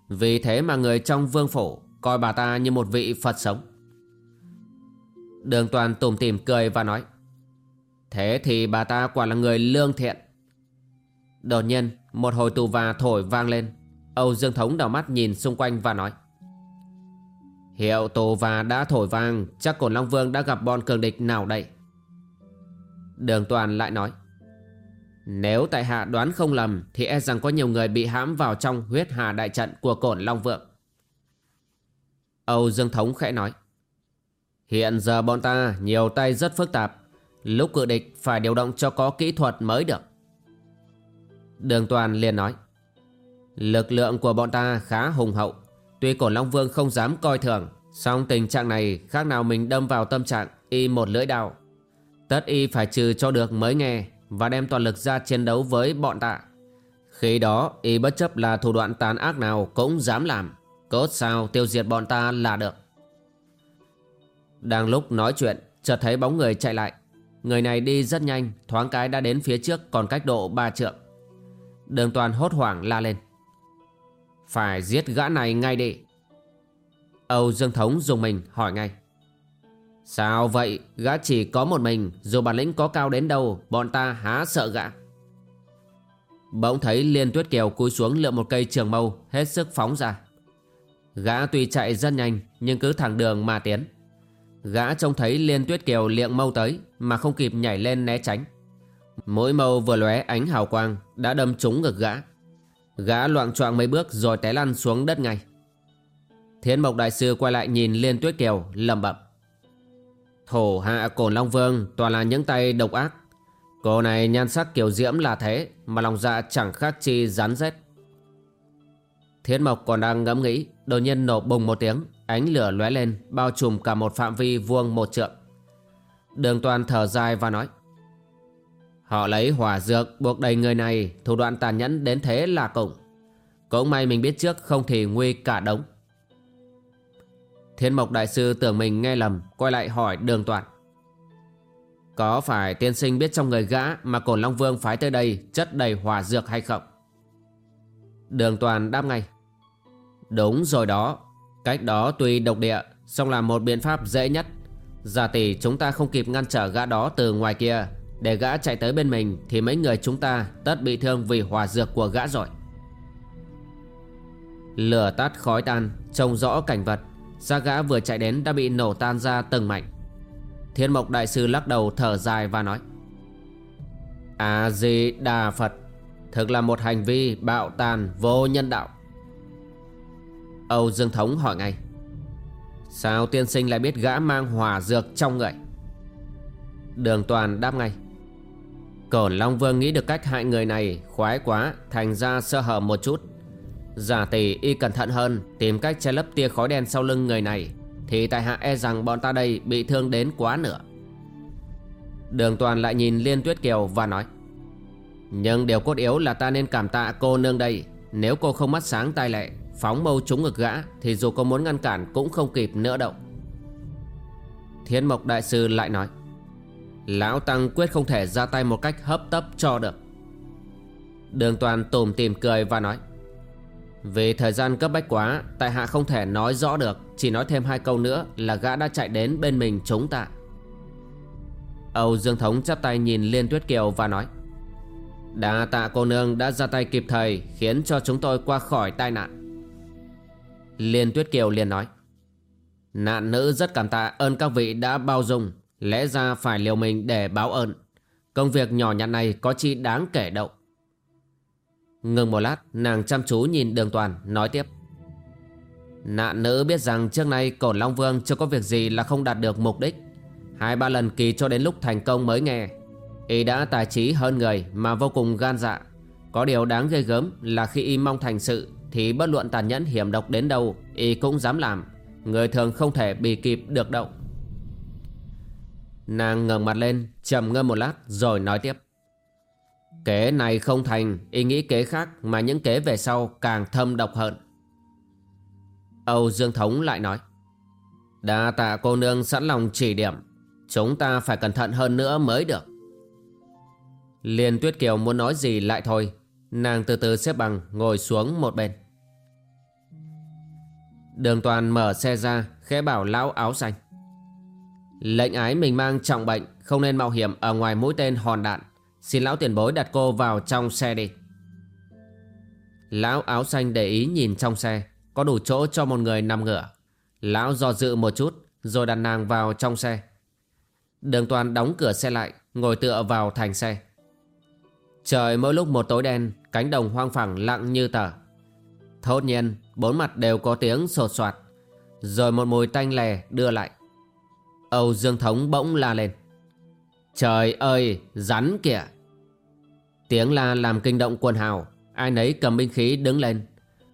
Vì thế mà người trong vương phủ Coi bà ta như một vị Phật sống. Đường toàn tủm tỉm cười và nói, Thế thì bà ta quả là người lương thiện. Đột nhiên, một hồi tù và thổi vang lên. Âu Dương Thống đảo mắt nhìn xung quanh và nói, Hiệu tù và đã thổi vang, Chắc Cổn Long Vương đã gặp bọn cường địch nào đây? Đường toàn lại nói nếu tại hạ đoán không lầm, Thì e rằng có nhiều người bị hãm vào trong huyết hà đại trận của Cổn Long Vượng. Âu Dương Thống khẽ nói, Hiện giờ bọn ta nhiều tay rất phức tạp, Lúc cự địch phải điều động cho có kỹ thuật mới được. Đường toàn liền nói, Lực lượng của bọn ta khá hùng hậu, Tuy cổn Long Vương không dám coi thường, song tình trạng này khác nào mình đâm vào tâm trạng y một lưỡi đao. Tất y phải trừ cho được mới nghe và đem toàn lực ra chiến đấu với bọn ta. Khi đó, y bất chấp là thủ đoạn tàn ác nào cũng dám làm. Cốt sao tiêu diệt bọn ta là được. Đang lúc nói chuyện, Chợt thấy bóng người chạy lại. Người này đi rất nhanh, Thoáng cái đã đến phía trước còn cách độ ba trượng. Đường toàn hốt hoảng la lên. Phải giết gã này ngay đi. Âu Dương Thống dùng mình hỏi ngay. Sao vậy? Gã chỉ có một mình, Dù bản lĩnh có cao đến đâu, Bọn ta há sợ gã. Bỗng thấy Liên Tuyết Kiều cúi xuống lượm một cây trường mâu, Hết sức phóng ra. Gã tuy chạy rất nhanh, Nhưng cứ thẳng đường mà tiến. Gã trông thấy Liên Tuyết Kiều liệng mâu tới, Mà không kịp nhảy lên né tránh. Mỗi mâu vừa lóe ánh hào quang, Đã đâm trúng ngực gã. Gã loạn choạng mấy bước rồi té lăn xuống đất ngay. Thiên Mộc Đại Sư quay lại nhìn Liên Tuyết Kiều lầm bậm Thổ hạ Cổn Long Vương, toàn là những tay độc ác. Cô này nhan sắc kiểu diễm là thế, Mà lòng dạ chẳng khác chi rán rết. Thiên Mộc còn đang ngẫm nghĩ, Đột nhiên nổ bùng một tiếng, Ánh lửa lóe lên, bao trùm cả một phạm vi vuông một trượng. Đường toàn thở dài và nói, Họ lấy hỏa dược buộc đầy người này, Thủ đoạn tàn nhẫn đến thế là cùng. Cũng may mình biết trước không thì nguy cả đống. Thiên mộc đại sư tưởng mình nghe lầm, Quay lại hỏi đường toàn Có phải tiên sinh biết trong người gã Mà cổn Long Vương phái tới đây Chất đầy hòa dược hay không? Đường toàn đáp ngay. Đúng rồi đó. Cách đó tuy độc địa, song là một biện pháp dễ nhất. Giả tỷ chúng ta không kịp ngăn trở gã đó từ ngoài kia. Để gã chạy tới bên mình Thì mấy người chúng ta tất bị thương vì hòa dược của gã rồi. Lửa tắt khói tan, Trông rõ cảnh vật. Xa gã vừa chạy đến đã bị nổ tan ra từng mảnh. Thiên mộc đại sư lắc đầu thở dài và nói, A-di-đà Phật, Thực là một hành vi bạo tàn vô nhân đạo. Âu Dương Thống hỏi ngay, Sao tiên sinh lại biết gã mang hỏa dược trong người? Đường toàn đáp ngay, Cổn Long Vương nghĩ được cách hại người này khoái quá, Thành ra sơ hở một chút. Giả tỷ y cẩn thận hơn, Tìm cách che lấp tia khói đen sau lưng người này, Thì tại hạ e rằng bọn ta đây bị thương đến quá nữa Đường toàn lại nhìn Liên Tuyết Kiều và nói, Nhưng điều cốt yếu là ta nên cảm tạ cô nương đây. Nếu cô không mắt sáng tai lệ, Phóng mâu trúng ngực gã, Thì dù có muốn ngăn cản cũng không kịp nữa đâu. Thiên Mộc Đại Sư lại nói, Lão Tăng quyết không thể ra tay một cách hấp tấp cho được. Đường toàn tùm tìm cười và nói vì thời gian cấp bách quá, Tại hạ không thể nói rõ được, Chỉ nói thêm hai câu nữa là gã đã chạy đến bên mình chống tạ. Âu Dương Thống chắp tay nhìn Liên Tuyết Kiều và nói, Đa tạ cô nương đã ra tay kịp thời, Khiến cho chúng tôi qua khỏi tai nạn. Liên Tuyết Kiều liền nói, Nạn nữ rất cảm tạ ơn các vị đã bao dung, Lẽ ra phải liều mình để báo ơn. Công việc nhỏ nhặt này có chi đáng kể động. Ngừng một lát, Nàng chăm chú nhìn đường toàn, Nói tiếp. Nạn nữ biết rằng trước nay Cổn Long Vương Chưa có việc gì là không đạt được mục đích. Hai ba lần kỳ cho đến lúc thành công mới nghe. Y đã tài trí hơn người Mà vô cùng gan dạ. Có điều đáng ghê gớm là khi y mong thành sự, Thì bất luận tàn nhẫn hiểm độc đến đâu, Y cũng dám làm. Người thường không thể bị kịp được đâu. Nàng ngẩng mặt lên, trầm ngâm một lát rồi nói tiếp. Kế này không thành Ý nghĩ kế khác mà những kế về sau càng thâm độc hơn. Âu Dương Thống lại nói, Đa tạ cô nương sẵn lòng chỉ điểm. Chúng ta phải cẩn thận hơn nữa mới được. Liên Tuyết Kiều muốn nói gì lại thôi. Nàng từ từ xếp bằng, ngồi xuống một bên. Đường toàn mở xe ra, Khẽ bảo lão áo xanh, Lệnh ái mình mang trọng bệnh, Không nên mạo hiểm ở ngoài mũi tên hòn đạn. Xin lão tiền bối đặt cô vào trong xe đi. Lão áo xanh để ý nhìn trong xe, Có đủ chỗ cho một người nằm ngửa. Lão do dự một chút, Rồi đặt nàng vào trong xe. Đường toàn đóng cửa xe lại, Ngồi tựa vào thành xe. Trời mỗi lúc một tối đen, Cánh đồng hoang phẳng lặng như tờ. Thốt nhiên, Bốn mặt đều có tiếng sột soạt. Rồi một mùi tanh lè đưa lại. Âu Dương Thống bỗng la lên. Trời ơi, rắn kìa. Tiếng la làm kinh động quần hào. Ai nấy cầm binh khí đứng lên.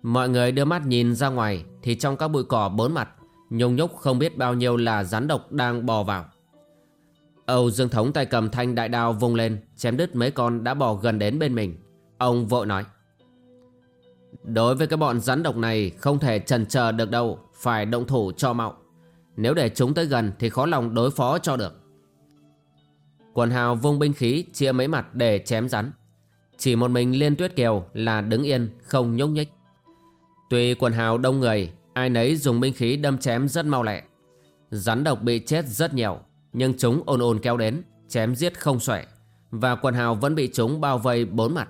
Mọi người đưa mắt nhìn ra ngoài, Thì trong các bụi cỏ bốn mặt, Nhung nhúc không biết bao nhiêu là rắn độc đang bò vào. Âu Dương Thống tay cầm thanh đại đao vung lên, Chém đứt mấy con đã bò gần đến bên mình. Ông vội nói, Đối với cái bọn rắn độc này, Không thể chần chờ được đâu, Phải động thủ cho mạo. Nếu để chúng tới gần Thì khó lòng đối phó cho được. Quần hào vung binh khí, Chia mấy mặt để chém rắn. Chỉ một mình Liên Tuyết Kiều là đứng yên, Không nhúc nhích. Tuy quần hào đông người, Ai nấy dùng binh khí đâm chém rất mau lẹ. Rắn độc bị chết rất nhiều, Nhưng chúng ồn ồn kéo đến, Chém giết không xuể. Và quần hào vẫn bị chúng bao vây bốn mặt.